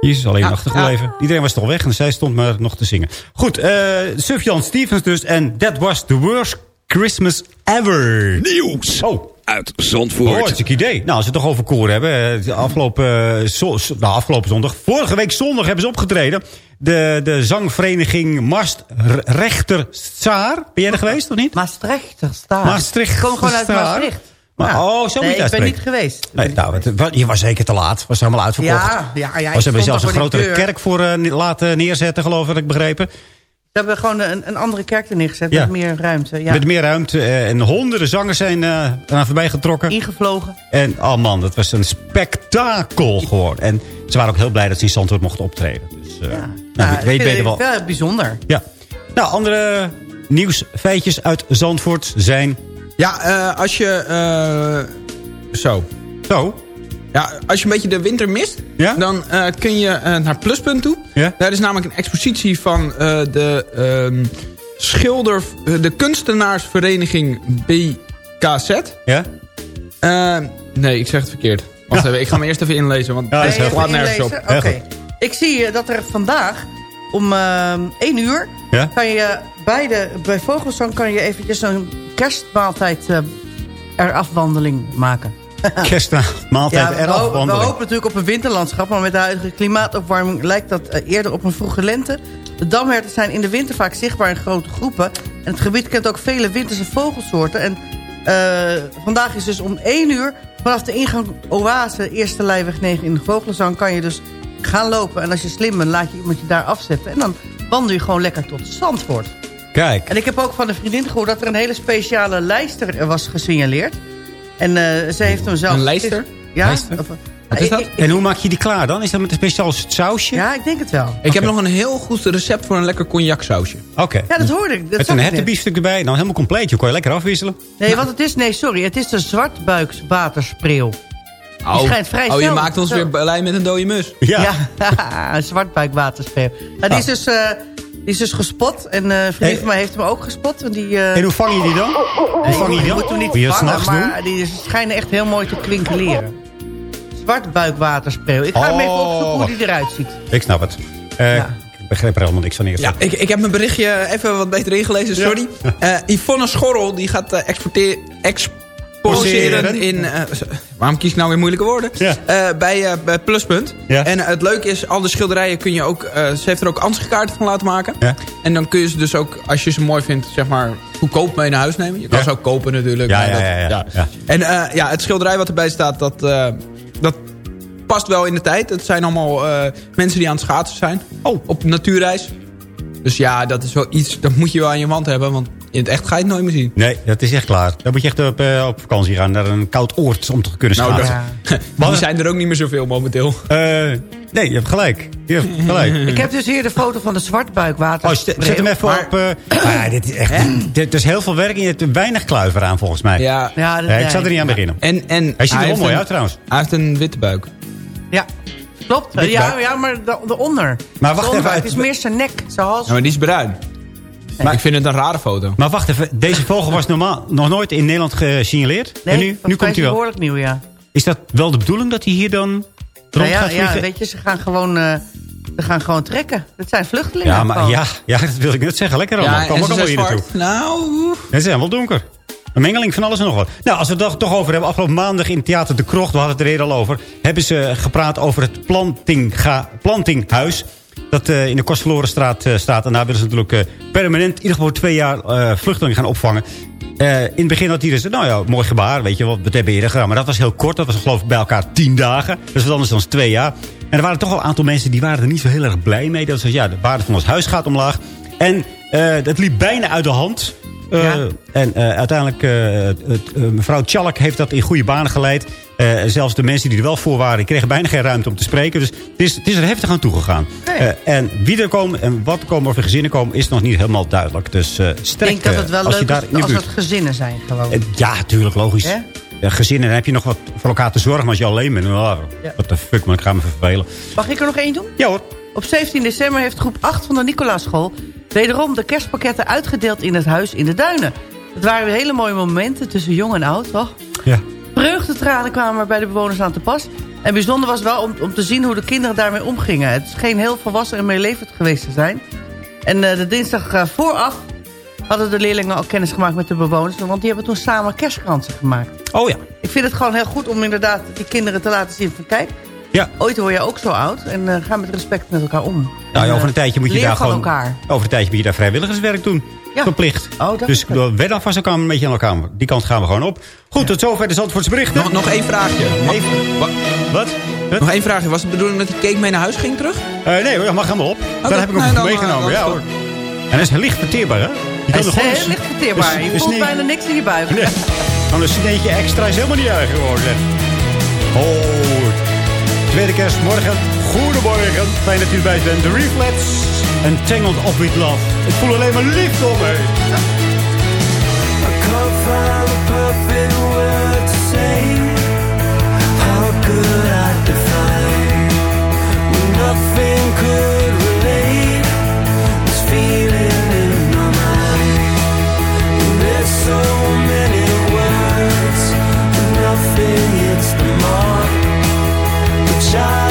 Jezus alleen Ja, achtergebleven. Iedereen was toch weg en zij stond maar nog te zingen. Goed, eh Sufjan Stevens dus. En that was the worst Christmas ever. Nieuws Oh. Uit Oh, Zandvoort. hartstikke idee. Nou, als we het toch over koor hebben. eh, de Afgelopen, eh, zo- zo- nou, afgelopen zondag. Vorige week zondag hebben ze opgetreden. De, de zangvereniging Maastrichter Saar. Ben jij er geweest of niet? Maastrichter staat. Maastricht. Ik kom gewoon uit Staar. Maastricht. Maar, Ja. Oh, zo moet je nee, het ik ben niet geweest. Nee, nou, het, je was zeker te laat. Was helemaal uitverkocht. Ja, ja, ja. was ik hebben zelfs een grotere kerk voor eh, laten neerzetten, geloof ik, ik begrepen. Ze hebben gewoon een, een andere kerk er neergezet Ja. met meer ruimte. Ja. Met meer ruimte. eh, en honderden zangers zijn eh eraan voorbij getrokken. Ingevlogen. En oh man, dat was een spektakel geworden. En ze waren ook heel blij dat ze in Zandvoort mochten optreden. Dus, eh, nou, Ja, ik weet het wel. wel bijzonder. Ja. Nou, andere nieuwsfeitjes uit Zandvoort zijn... Ja, eh, als je... eh, zo. Zo? Ja, als je een beetje de winter mist... Ja? dan eh, kun je eh, naar Pluspunt toe. Ja? Daar is namelijk een expositie van eh, de ehm, schilder... de kunstenaarsvereniging BKZ. Ja? Eh, nee, ik zeg het verkeerd. Wacht even, ik ga me eerst even inlezen, want Ja, dat het is heel slaat nergens op. Oké. Ik zie dat er vandaag om ehm 1 uur... Ja? kan je bij, de, bij Vogelsang kan je eventjes een kerstmaaltijd... eh, er afwandeling maken. Kerstmaaltijd Ja, we, ho- we wandeling. hopen natuurlijk op een winterlandschap... maar met de huidige klimaatopwarming lijkt dat eh, eerder op een vroege lente. De damherten zijn in de winter vaak zichtbaar in grote groepen. En het gebied kent ook vele winterse vogelsoorten. En eh, vandaag is dus om 1 uur vanaf de ingang Oase... eerste lijweg 9 in de Vogelenzang... kan je dus gaan lopen. En als je slim bent, laat je iemand je daar afzetten. En dan wandel je gewoon lekker tot Zandvoort. Kijk. En ik heb ook van een vriendin gehoord dat er een hele speciale lijster eh, was gesignaleerd. En eh, ze heeft hem zelf... Een lijster? Ja. Lijster? Of- Wat is dat? Ik- ik- En hoe maak je die klaar dan? Is dat met een speciaal sausje? Ja, ik denk het wel. Ik heb nog een heel goed recept voor een lekker cognacsausje. Oké. Ja, dat hoorde ik. Dat Met een hertenbiefstuk erbij. Dan helemaal compleet. Je kon je lekker afwisselen. Nee, wat het is, nee, sorry. Het is de zwartbuikswaterspreeuw. Die Oh, schijnt vrij oh je snel- maakt ons zo- weer blij met een dode mus. Ja. Ja, een zwartbuikwaterspreeuw. Nou, die, is dus, eh, die is dus gespot. En eh, Hey. van mij heeft hem ook gespot. En, die, eh, En hoe vang je die dan? Hoe vang je die dan? niet je vangen, maar doen? die schijnen echt heel mooi te kwinkeleren. Zwartbuikwaterspreeuw. Ik ga hem even Oh, opzoeken hoe die eruit ziet. Ik snap het. Eh, Ik begrijp er helemaal niks van eerst. Ja, ik, ik heb mijn berichtje even wat beter ingelezen, sorry. Eh Yvonne Schorrel die gaat exporteer, exposeren Poseren. in... eh, waarom kies ik nou weer moeilijke woorden? Ja. Eh, bij, eh, bij Pluspunt. Ja. En het leuke is, al de schilderijen kun je ook... ze heeft er ook ansichtkaarten van laten maken. Ja. En dan kun je ze dus ook, als je ze mooi vindt, zeg maar... goedkoop mee naar huis nemen. Je kan ze ook kopen natuurlijk. Ja, ja, dat- ja. En ja, het schilderij wat erbij staat, dat, dat past wel in de tijd. Het zijn allemaal mensen die aan het schaatsen zijn. Oh. Op natuurreis. Dus ja, dat is wel iets, dat moet je wel aan je wand hebben. Want in het echt ga je het nooit meer zien. Nee, dat is echt klaar. Dan moet je echt op, eh, op vakantie gaan. Naar een koud oord om te kunnen Nou, schaatsen. dat- die zijn er ook niet meer zoveel momenteel. Eh, nee, je hebt gelijk. Je hebt gelijk. Ik heb dus hier de foto van de Oh, zwartbuikwaterspreeuw. zet hem even Maar- op. eh, ah, dit is echt. Dit is heel veel werk en je hebt weinig kluiver aan volgens mij. Ja, Ja, dat- Ja, ik zou er niet aan beginnen. En, en Hij ziet er wel mooi uit trouwens. Hij heeft een witte buik. Ja, klopt. Ja, ja, maar de, eronder. Maar wacht even, Het is meer zijn nek, zijn hals. Ja, maar die is bruin. Maar ik vind het een rare foto. Maar wacht even, deze vogel was normaal nog nooit in Nederland gesignaleerd. Nee, en nu, nu komt is hij wel. behoorlijk nieuw, ja. Is dat wel de bedoeling dat hij hier dan rond Nou ja, gaat ja, weet je, ze gaan gewoon, eh, ze gaan gewoon trekken. Het zijn vluchtelingen. Ja, maar gewoon. ja, ja, dat wil ik net zeggen. Lekker allemaal. Ja, Kom ook allemaal hier naartoe. Nou, Het is helemaal donker. Een mengeling van alles en nog wat. Nou, als we het er toch over hebben. Afgelopen maandag in Theater De Krocht, we hadden het er eerder al over. Hebben ze gepraat over het plantingga, plantinghuis. Dat eh, in de Kostverlorenstraat eh, staat. En daar willen ze natuurlijk eh, permanent, in ieder geval twee jaar, vluchtelingen gaan opvangen. In het begin had hij dus, nou ja, mooi gebaar, weet je wel, dat hebben we eerder gedaan. Maar dat was heel kort, dat was geloof ik bij elkaar tien dagen. Dus wat anders dan twee jaar. En er waren toch wel een aantal mensen die waren er niet zo heel erg blij mee. Dat was, ja, de waarde van ons huis gaat omlaag. En dat liep bijna uit de hand. Eh, Ja. En eh, uiteindelijk, eh, eh, mevrouw Tjalk heeft dat in goede banen geleid. Eh, zelfs de mensen die er wel voor waren, kregen bijna geen ruimte om te spreken. Dus het is, het is er heftig aan toegegaan. Nee. Eh, en wie er komen en wat er komen of er gezinnen komen, is nog niet helemaal duidelijk. Dus eh Ik sterk denk dat het wel als leuk is als het gezinnen zijn gewoon. Eh, Ja, natuurlijk, logisch. Gezinnen, dan heb je nog wat voor elkaar te zorgen. Maar als je alleen bent, oh, Ja. wat de fuck, man, ik ga me vervelen. Mag ik er nog één doen? Ja hoor. Op 17 december heeft groep 8 van de Nicolaaschool... wederom de kerstpakketten uitgedeeld in het huis in de Duinen. Het waren hele mooie momenten tussen jong en oud, toch? Ja. Vreugdetranen kwamen er bij de bewoners aan te pas. En bijzonder was wel om, om te zien hoe de kinderen daarmee omgingen. Het scheen heel volwassen en meelevend geweest te zijn. En eh, de dinsdag eh, vooraf hadden de leerlingen al kennis gemaakt met de bewoners. Want die hebben toen samen kerstkransen gemaakt. Oh ja. Ik vind het gewoon heel goed om inderdaad die kinderen te laten zien van... kijk, Ja. ooit word je ook zo oud en eh, ga met respect met elkaar om. Nou, ja, over een eh, tijdje moet je leer daar van gewoon... elkaar. Over een tijdje moet je daar vrijwilligerswerk doen. Ja. Verplicht. Oh, dat dus wed dan vast elkaar een beetje aan elkaar. Die kant gaan we gewoon op. Goed, tot zover de Zandvoortse berichten. nog, nog één vraagje. Mag- Even. wa- Wat? Wat? nog één vraagje. Was het de bedoeling dat die cake mee naar huis ging terug? Eh, nee hoor, mag helemaal op. Daar heb ik hem nee, voor dan, meegenomen. ja hoor. En dat is licht verteerbaar, hè? Je Hij kan is er gewoon heel eens- licht verteerbaar. Je voelt bijna niks in je buik. Nee, dan een sneetje extra is helemaal niet erg geworden. Goed. Tweede kerstmorgen. Goedemorgen. Fijn dat u erbij bent. The Reflex en Tangled Up Love. Ik voel alleen maar liefde om me. The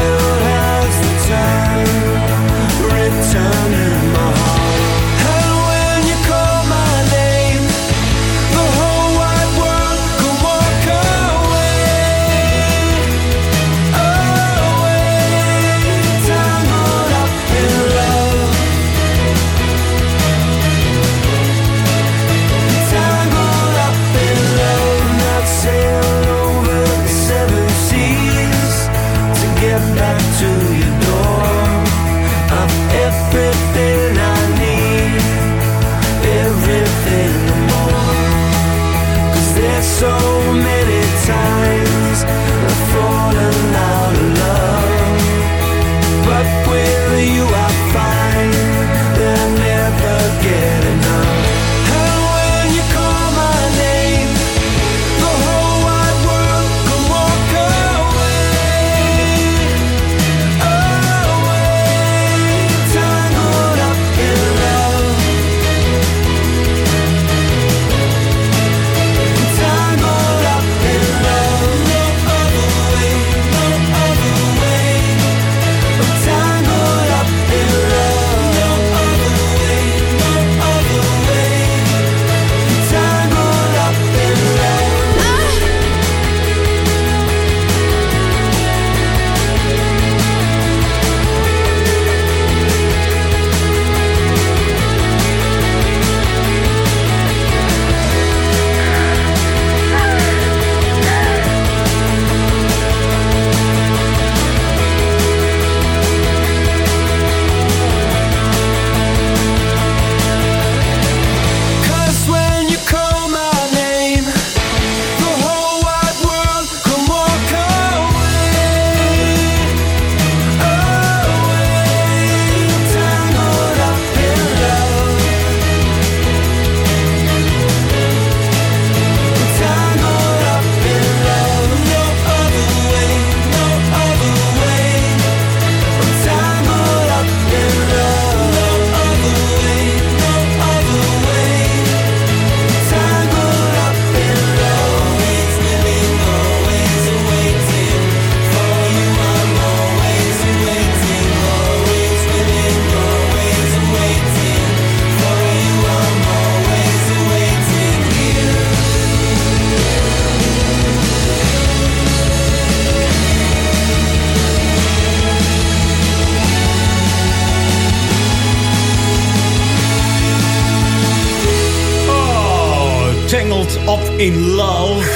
in Love.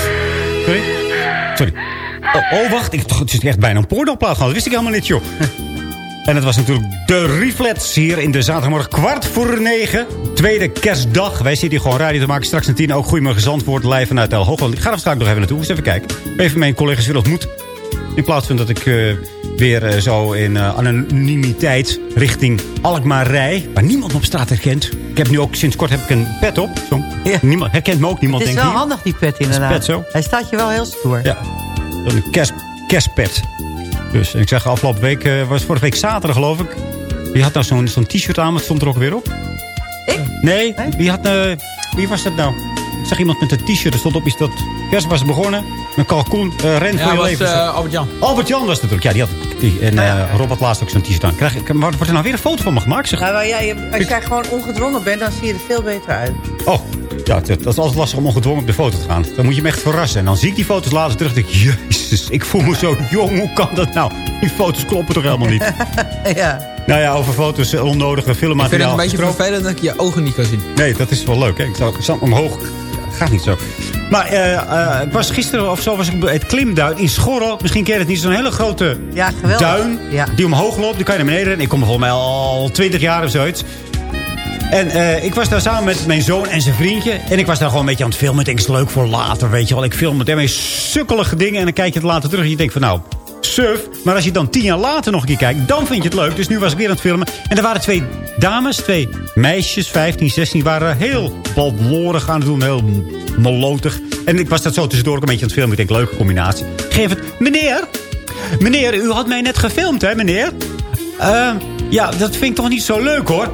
Sorry? Sorry. Oh, oh, wacht. Ik, het is echt bijna een pornoplaat. Dat wist ik helemaal niet, joh. En het was natuurlijk de Reflets hier in de zaterdagmorgen kwart voor negen. Tweede kerstdag. Wij zitten hier gewoon radio te maken. Straks een tien ook Goedemorgen Zandvoort live vanuit El Hoogland. Ik ga er straks nog even naartoe. Eens even kijken. Even mijn collega's weer ontmoet. In plaats van dat ik eh, weer eh, zo in eh, anonimiteit richting Alkmaar rij. Waar niemand op straat herkent. Ik heb nu ook sinds kort heb ik een pet op. Niemand, herkent me ook. Niemand Het is wel hier. handig, die pet inderdaad. pet zo. Hij staat je wel heel stoer. Ja, een kerst, kerstpet. Dus ik zeg afgelopen week, eh, was vorige week zaterdag geloof ik. Wie had nou zo'n zo'n t-shirt aan, wat stond er ook weer op? Ik? Nee, wie, had, eh, wie was dat nou? Ik zag iemand met een t-shirt, er stond op, is dat kerst was begonnen. Een kalkoen, eh ren voor Ja, je was leven. eh, Albert-Jan. Albert Jan was het natuurlijk. Ja, die had, die, en eh, Rob had laatst ook zo'n t-shirt aan. Krijg, wordt er nou weer een foto van me gemaakt? Zeg. Ja, als jij gewoon ongedwongen bent, dan zie je er veel beter uit. Oh, ja, dat, dat is altijd lastig om ongedwongen op de foto te gaan. Dan moet je me echt verrassen. En dan zie ik die foto's later terug en denk ik... Jezus, ik voel me zo jong. Hoe kan dat nou? Die foto's kloppen toch helemaal niet? ja. nou ja, over foto's, onnodige Ik vind het filmmateriaal een beetje vervelend dat ik je ogen niet kan zien. Nee, dat is wel leuk. Hè? Ik zal omhoog. Gaat niet zo. Maar eh, eh, ik was gisteren of zo was ik bij het klimduin in Schorrel. Misschien ken je het niet. Zo'n hele grote Ja, duin Ja. die omhoog loopt. Die kan je naar beneden rennen. Ik kom er volgens mij al twintig jaar of zoiets. En eh, ik was daar samen met mijn zoon en zijn vriendje. En ik was daar gewoon een beetje aan het filmen. Ik denk, het is leuk voor later, weet je wel. Ik film met hem sukkelige dingen. En dan kijk je het later terug en je denkt van, nou, surf. Maar als je dan tien jaar later nog een keer kijkt, dan vind je het leuk. Dus nu was ik weer aan het filmen. En er waren twee dames, twee meisjes, 15, 16, waren heel ballorig aan het doen. Heel molotig. En ik was dat zo tussendoor ook een beetje aan het filmen. Ik denk, leuke combinatie. Geef het, meneer, meneer, u had mij net gefilmd, hè, meneer? Eh, ja, dat vind ik toch niet zo leuk, hoor.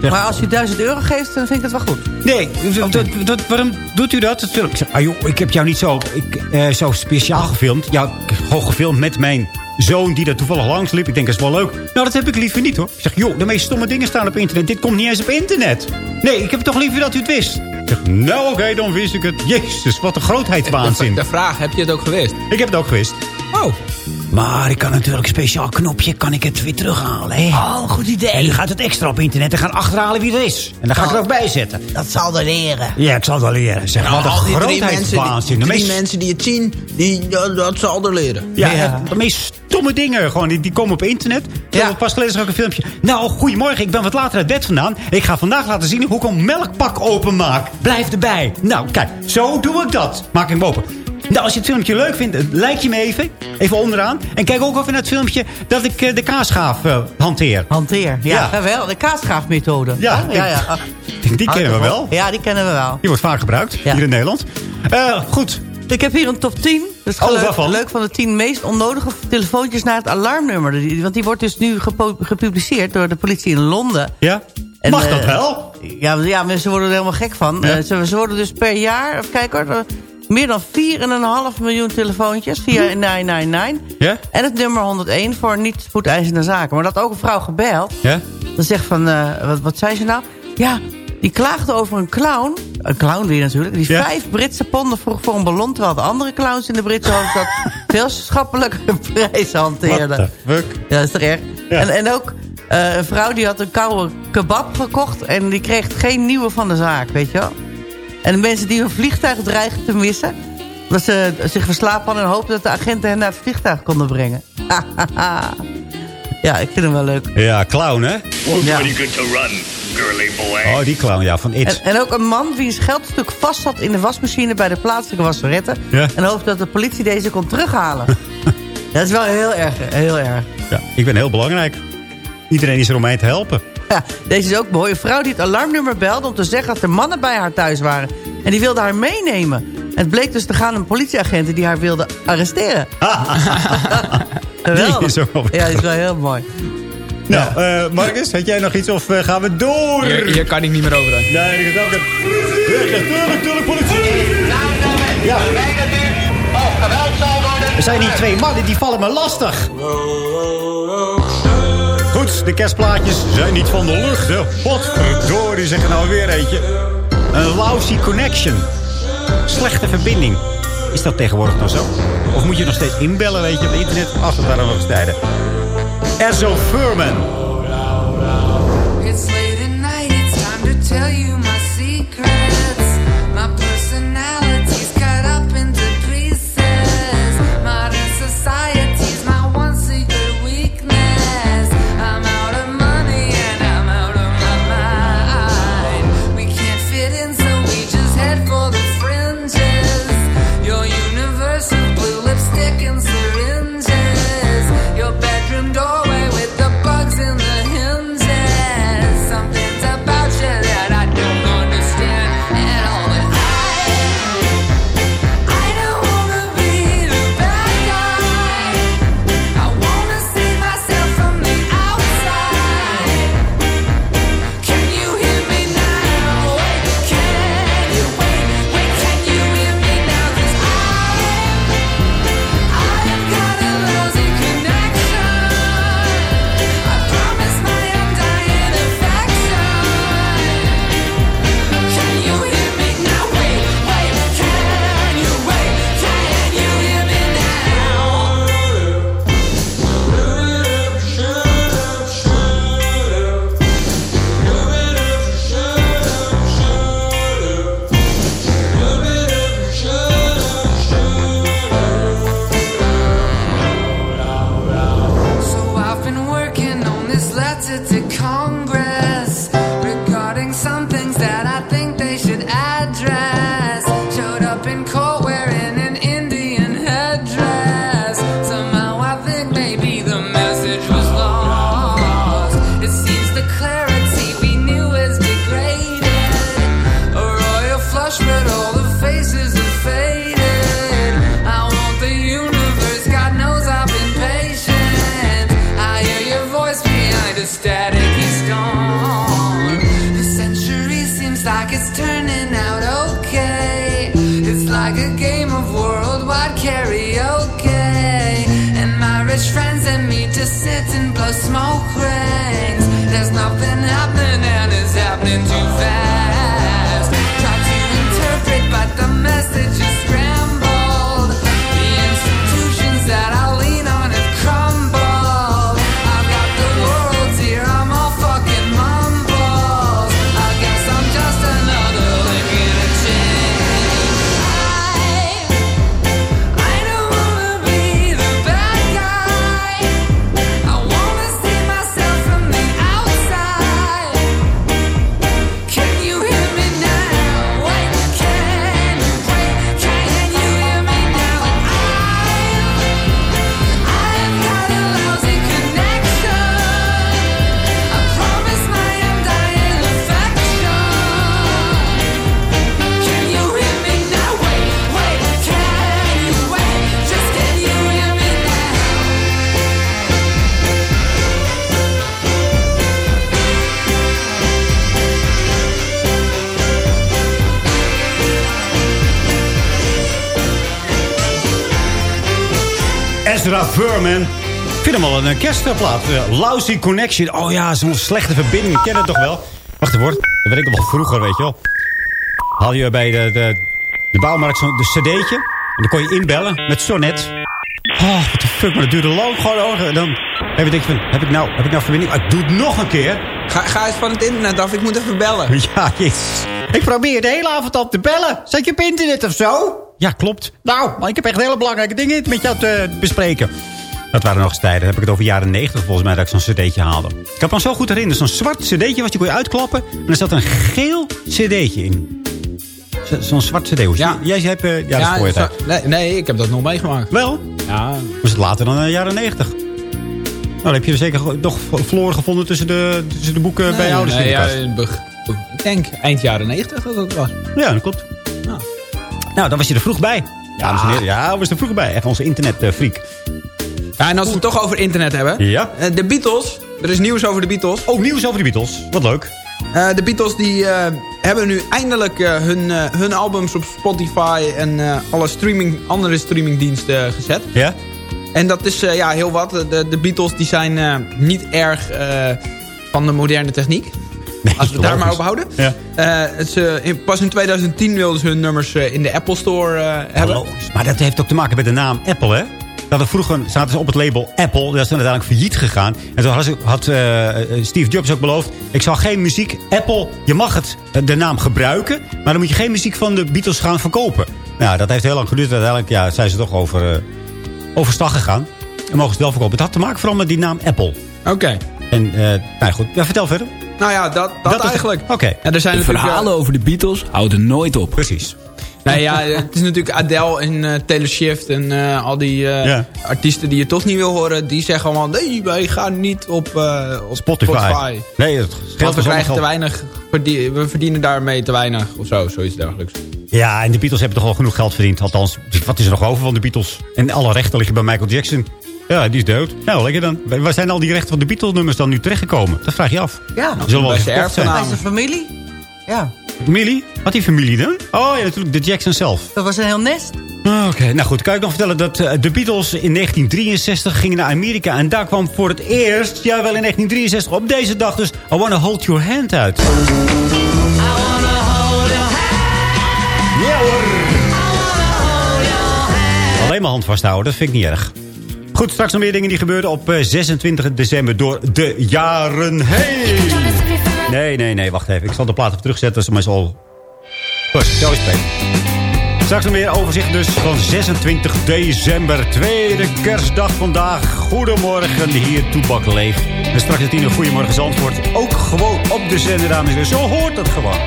Maar als je 1000 euro geeft, dan vind ik dat wel goed. Nee, dat, dat, dat- waarom doet u dat? Ik. Ik zeg, ah, joh, ik heb jou niet zo, ik, eh, zo speciaal gefilmd. Ja, ik heb gewoon gefilmd met mijn zoon die daar toevallig langs liep. Ik denk, dat is wel leuk. Nou, dat heb ik liever niet hoor. Ik zeg, joh, de meest stomme dingen staan op internet. Dit komt niet eens op internet. Nee, ik heb toch liever dat u het wist. Ik zeg, nou oké, dan wist ik het. Jezus, wat een grootheidswaanzin. De vraag, heb je het ook gewist? Ik heb het ook gewist. Oh. Maar ik kan natuurlijk een speciaal knopje, kan ik het weer terughalen. Hè? Oh, goed idee. En dan gaat het extra op internet en gaan achterhalen wie er is. En dan ga ik er ook bij zetten. Dat zal er leren. Ja, ik zal wel leren. Zeg, wat een grootheidswaanzin. De meest mensen die het zien, die, dat, dat zal er leren. Ja, de meest stomme dingen. Gewoon, die, die komen op internet. Ja. Ja. Pas geleden zag ik een filmpje. Nou, goedemorgen. Ik ben wat later uit bed vandaan. Ik ga vandaag laten zien hoe ik een melkpak openmaak. Blijf erbij. Nou, kijk. Zo doe ik dat. Maak ik hem open. Nou, als je het filmpje leuk vindt, like je me even. Even onderaan. En kijk ook even naar het filmpje dat ik eh, de kaasschaaf eh, hanteer. Hanteer. Ja, Ja. wel. De kaasschaafmethode. Ja, Oh, ja, ja. Die, die kennen we wel. Ja, die kennen we wel. Die wordt vaak gebruikt Ja. hier in Nederland. Eh, goed. Ik heb hier een top 10. Dat is Oh, leuk, van de 10 meest onnodige telefoontjes naar het alarmnummer. Want die wordt dus nu gepubliceerd door de politie in Londen. Ja? En, Mag dat wel? Ja, ja, mensen worden er helemaal gek van. Ja. Ze, ze worden dus per jaar, even kijken hoor, meer dan 4,5 miljoen telefoontjes via 999. Ja? En het nummer 101 voor niet spoedeisende zaken. Maar dat ook een vrouw gebeld. Ja? Dan zegt van, eh, wat, wat zei ze nou? Ja, die klaagde over een clown. Een clown weer natuurlijk. Die Ja. vijf Britse ponden vroeg voor een ballon... terwijl de andere clowns in de Britse hoofdstad... veel schappelijke prijzen hanteerden. What the fuck? Ja, dat is toch? Ja. En, en ook eh, een vrouw die had een koude kebab gekocht... en die kreeg geen nieuwe van de zaak, weet je wel? En de mensen die hun vliegtuig dreigen te missen... dat ze zich verslapen hadden en hoopten dat de agenten hen naar het vliegtuig konden brengen. ja, ik vind hem wel leuk. Ja, clown, hè? Ja. Oh, die clown, ja, van It. En, en ook een man wiens geldstuk vast zat in de wasmachine... bij de plaatselijke wasseretten... Ja. en hoopte dat de politie deze kon terughalen. dat is wel heel erg, heel erg. Ja, ik ben heel belangrijk. Iedereen is er om mij te helpen. Ja, deze is ook mooi. Een vrouw die het alarmnummer belde om te zeggen dat er mannen bij haar thuis waren. En die wilde haar meenemen. En het bleek dus te gaan om politieagenten die haar wilden arresteren. Geweldig. Die is ook wel Ja, die is wel heel mooi. Nou, eh, Marcus, had jij nog iets of eh, gaan we door? Hier, hier kan ik niet meer over. hè. Nee, die gaat ook... Ja, Tuurlijk, tuurlijk, politie. Ja. Er zijn hier twee mannen, die vallen me lastig. De kerstplaatjes zijn niet van de lucht, hè. Potverdorie, zeggen nou weer eentje. Een lousy connection. Slechte verbinding. Is dat tegenwoordig nog zo? Of moet je nog steeds inbellen, weet je, op het internet? Ach, dat waren nog eens tijden. Furman. It's late at night, it's time to tell you the Furman. Ik vind hem al een eh, kerstplaat. Eh, Lousy Connection. Oh ja, zo'n slechte verbinding. Ik ken het toch wel. Wacht even. Dat weet ik nog wel vroeger, weet je wel. Haal je bij de, de, de bouwmarkt zo'n cd'tje. En dan kon je inbellen met Sonnet. Oh, what the fuck, maar dat duurde lang gewoon. En dan heb ik, van, heb ik nou, heb ik nou verbinding? Ah, ik doe het nog een keer. Ga, ga eens van het internet af, ik moet even bellen. Ja, jezus. Ik probeer de hele avond op te bellen. Zet je op internet of zo? Ja, klopt. Nou, maar ik heb echt hele belangrijke dingen met jou te bespreken. Dat waren nog eens tijden. Dan heb ik het over jaren 90 volgens mij dat ik zo'n cd'tje haalde. Ik heb me zo goed herinnerd. Zo'n zwart cd'tje was, die kon je uitklappen. En er zat een geel cd'tje in. Zo- Zo'n zwart cd. Hoe Ja. Jij hebt... eh, ja, dat is voor je nee, nee, ik heb dat nog meegemaakt. Wel? Ja. Was het later dan de jaren 90? Nou, dan heb je er zeker nog verloren gevonden tussen de, tussen de boeken bij je ouders. Nee, in de ja, in ik denk eind jaren 90 dat het was. Ja, dat klopt. Nou, dan was je er vroeg bij. Ja, dames en heren. Ja, was er vroeg bij. Echt onze internetfreak. Ja, en als we het toch over internet hebben. Ja. eh, de Beatles. Er is nieuws over de Beatles. Oh, nieuws over de Beatles. Wat leuk. Eh, de Beatles die eh, hebben nu eindelijk hun, hun albums op Spotify en alle streaming, andere streamingdiensten gezet. Ja? En dat is ja, heel wat. De, de Beatles die zijn niet erg van de moderne techniek. Als we het daar maar over houden. Ja. Eh, eh, in- pas in 2010 wilden ze hun nummers eh, in de Apple Store hebben. Logisch. Maar dat heeft ook te maken met de naam Apple, hè? Dat er vroeger zaten ze op het label Apple. Dat is uiteindelijk failliet gegaan. En toen had, ze- had Steve Jobs ook beloofd... ik zal geen muziek... Apple, je mag het, de naam gebruiken... maar dan moet je geen muziek van de Beatles gaan verkopen. Nou, dat heeft heel lang geduurd. Uiteindelijk ja, zijn ze toch over, overstag gegaan. En mogen ze het wel verkopen. Het had te maken vooral met die naam Apple. Oké. En, nou goed. Ja, vertel verder. Nou ja, dat, dat, eigenlijk. Oké. Er zijn De natuurlijk, verhalen over de Beatles houden nooit op. Precies. Nee, ja, het is natuurlijk Adele en eh, Taylor Swift en eh, al die eh, Ja. artiesten die je toch niet wil horen. Die zeggen allemaal, nee, wij gaan niet op, eh, op Spotify. Spotify. Nee, het Want geldt we dus krijgen te weinig, we verdienen daarmee te weinig of zo, zoiets dergelijks. Ja, en de Beatles hebben toch wel genoeg geld verdiend. Althans, wat is er nog over van de Beatles? En alle rechten liggen bij Michael Jackson. Ja, die is dood. Nou, lekker dan. Waar waar zijn al die rechten van de Beatles-nummers dan nu terechtgekomen? Dat vraag je af. Ja, Die zullen wel zijn bij zijn familie. Ja, Familie? Had die familie dan? Oh ja, natuurlijk. De Jackson zelf. dat was een heel nest. Ah, Oké, nou goed. Kan ik nog vertellen dat eh, de Beatles in 1963 gingen naar Amerika. En daar kwam voor het eerst, ja wel in 1963, op deze dag dus... I Wanna Hold Your Hand uit. Ja hoor. Alleen maar hand vasthouden, dat vind ik niet erg. Goed, straks nog meer dingen die gebeurden op eh, 26 december door de jaren heen. Nee, nee, nee, wacht even. Ik zal de plaat even terugzetten. Dat is maar zo... Goed, zo is het. Straks nog meer overzicht dus van 26 december. Tweede kerstdag vandaag. Goedemorgen, hier Toebak leeft. En straks het tien Goedemorgen Zandvoort. Ook gewoon op de zender, dames en. Zo hoort het gewoon.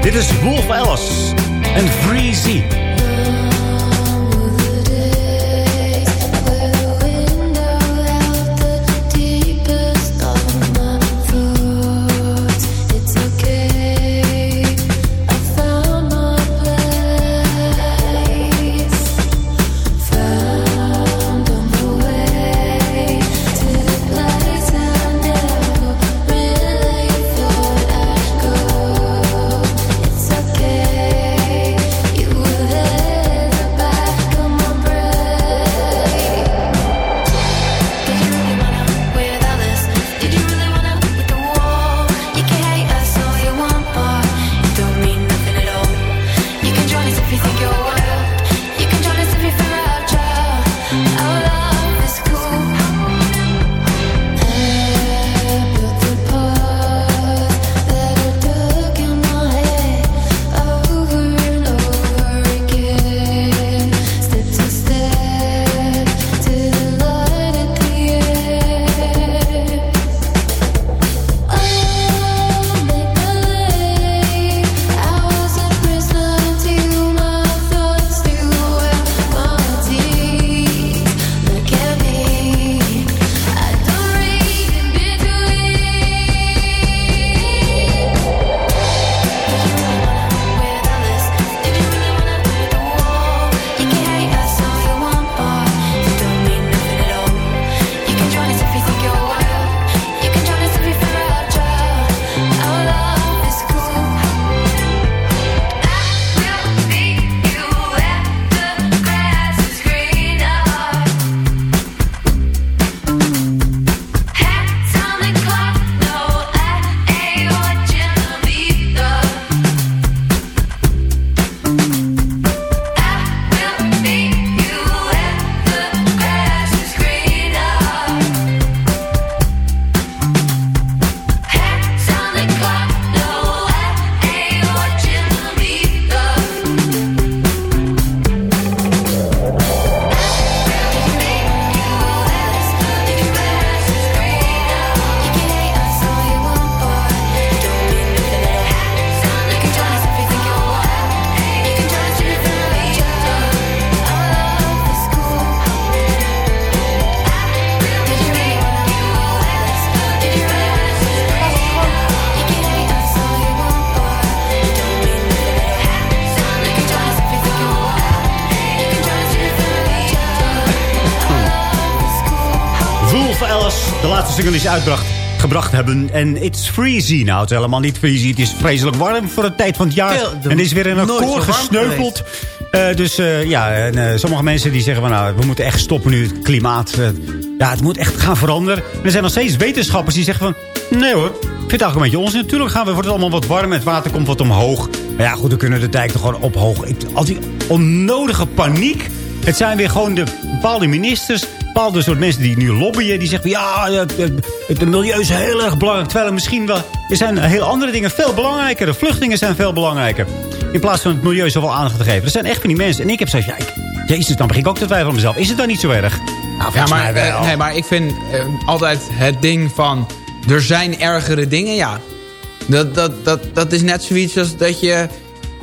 Dit is Wolf Alice en Freezy. Laatste single die ze uitbracht, gebracht hebben. En It's Freezy. Nou, het is helemaal niet freezy. Het is vreselijk warm voor de tijd van het jaar. Veel- en er is weer in een warm gesneuveld. Eh, dus eh, ja, en, eh, sommige mensen die zeggen van... Nou, we moeten echt stoppen nu, het klimaat. ja, het moet echt gaan veranderen. En er zijn nog steeds wetenschappers die zeggen van... Nee hoor, ik vind het eigenlijk een beetje onzin. Natuurlijk gaan we, wordt het allemaal wat warm. Het water komt wat omhoog. Maar ja, goed, dan kunnen de dijken toch gewoon ophoog. Ik- Al die onnodige paniek. Het zijn weer gewoon de bepaalde ministers... bepaalde soort mensen die nu lobbyen. Die zeggen van, ja, het, het, milieu is heel erg belangrijk. Terwijl er misschien wel... Er zijn heel andere dingen veel belangrijker. De vluchtelingen zijn veel belangrijker. In plaats van het milieu zoveel aandacht te geven. Er zijn echt van die mensen. En ik heb zoiets ja, ik, jezus, dan begin ik ook te twijfelen aan mezelf. Is het dan niet zo erg? Nou, Ja, maar, wel. eh, nee, maar ik vind eh, altijd het ding van... Er zijn ergere dingen, ja. Dat, dat, dat, dat is net zoiets als dat je...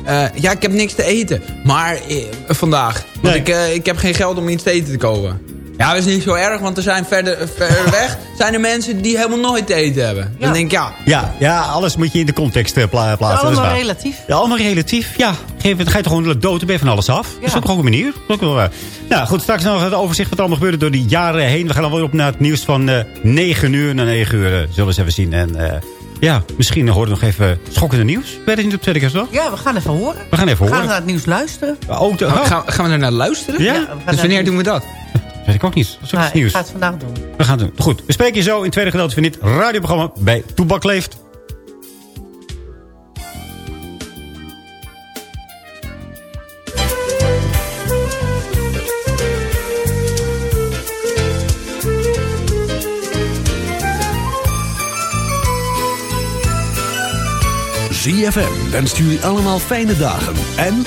eh, ja, ik heb niks te eten. Maar eh, vandaag. Want ik, eh, ik heb geen geld om iets te eten te kopen. Ja, dat is niet zo erg, want er zijn verder, verder weg... zijn er mensen die helemaal nooit te eten hebben. Dan denk ik, ja... Ja, ja, alles moet je in de context eh, pla- plaatsen. dat is Allemaal relatief. Ja, allemaal relatief. Ja, geef, dan ga je toch gewoon dood en ben je van alles af. Dat is ook een manier. Dat is ook wel waar. Nou goed, straks nog het overzicht wat er allemaal gebeurde door die jaren heen. We gaan dan weer op naar het nieuws van eh 9 uur. Na 9 uur eh, zullen we eens even zien. En eh, ja, misschien horen we nog even schokkende nieuws. Weet je niet op Tweede toch? Ja, we gaan even horen. We gaan even We gaan horen. naar het nieuws luisteren. Oh, de, Oh, gaan, gaan we er naar luisteren? Ja? we gaan Dus naar wanneer doen we dat? Weet ik ook niet. Dat is Nou, nieuws. ik ga het vandaag doen. We gaan het doen. Goed, we spreken je zo in het tweede gedeelte van dit radioprogramma bij Toebak Leeft. ZFM wenst jullie allemaal fijne dagen en...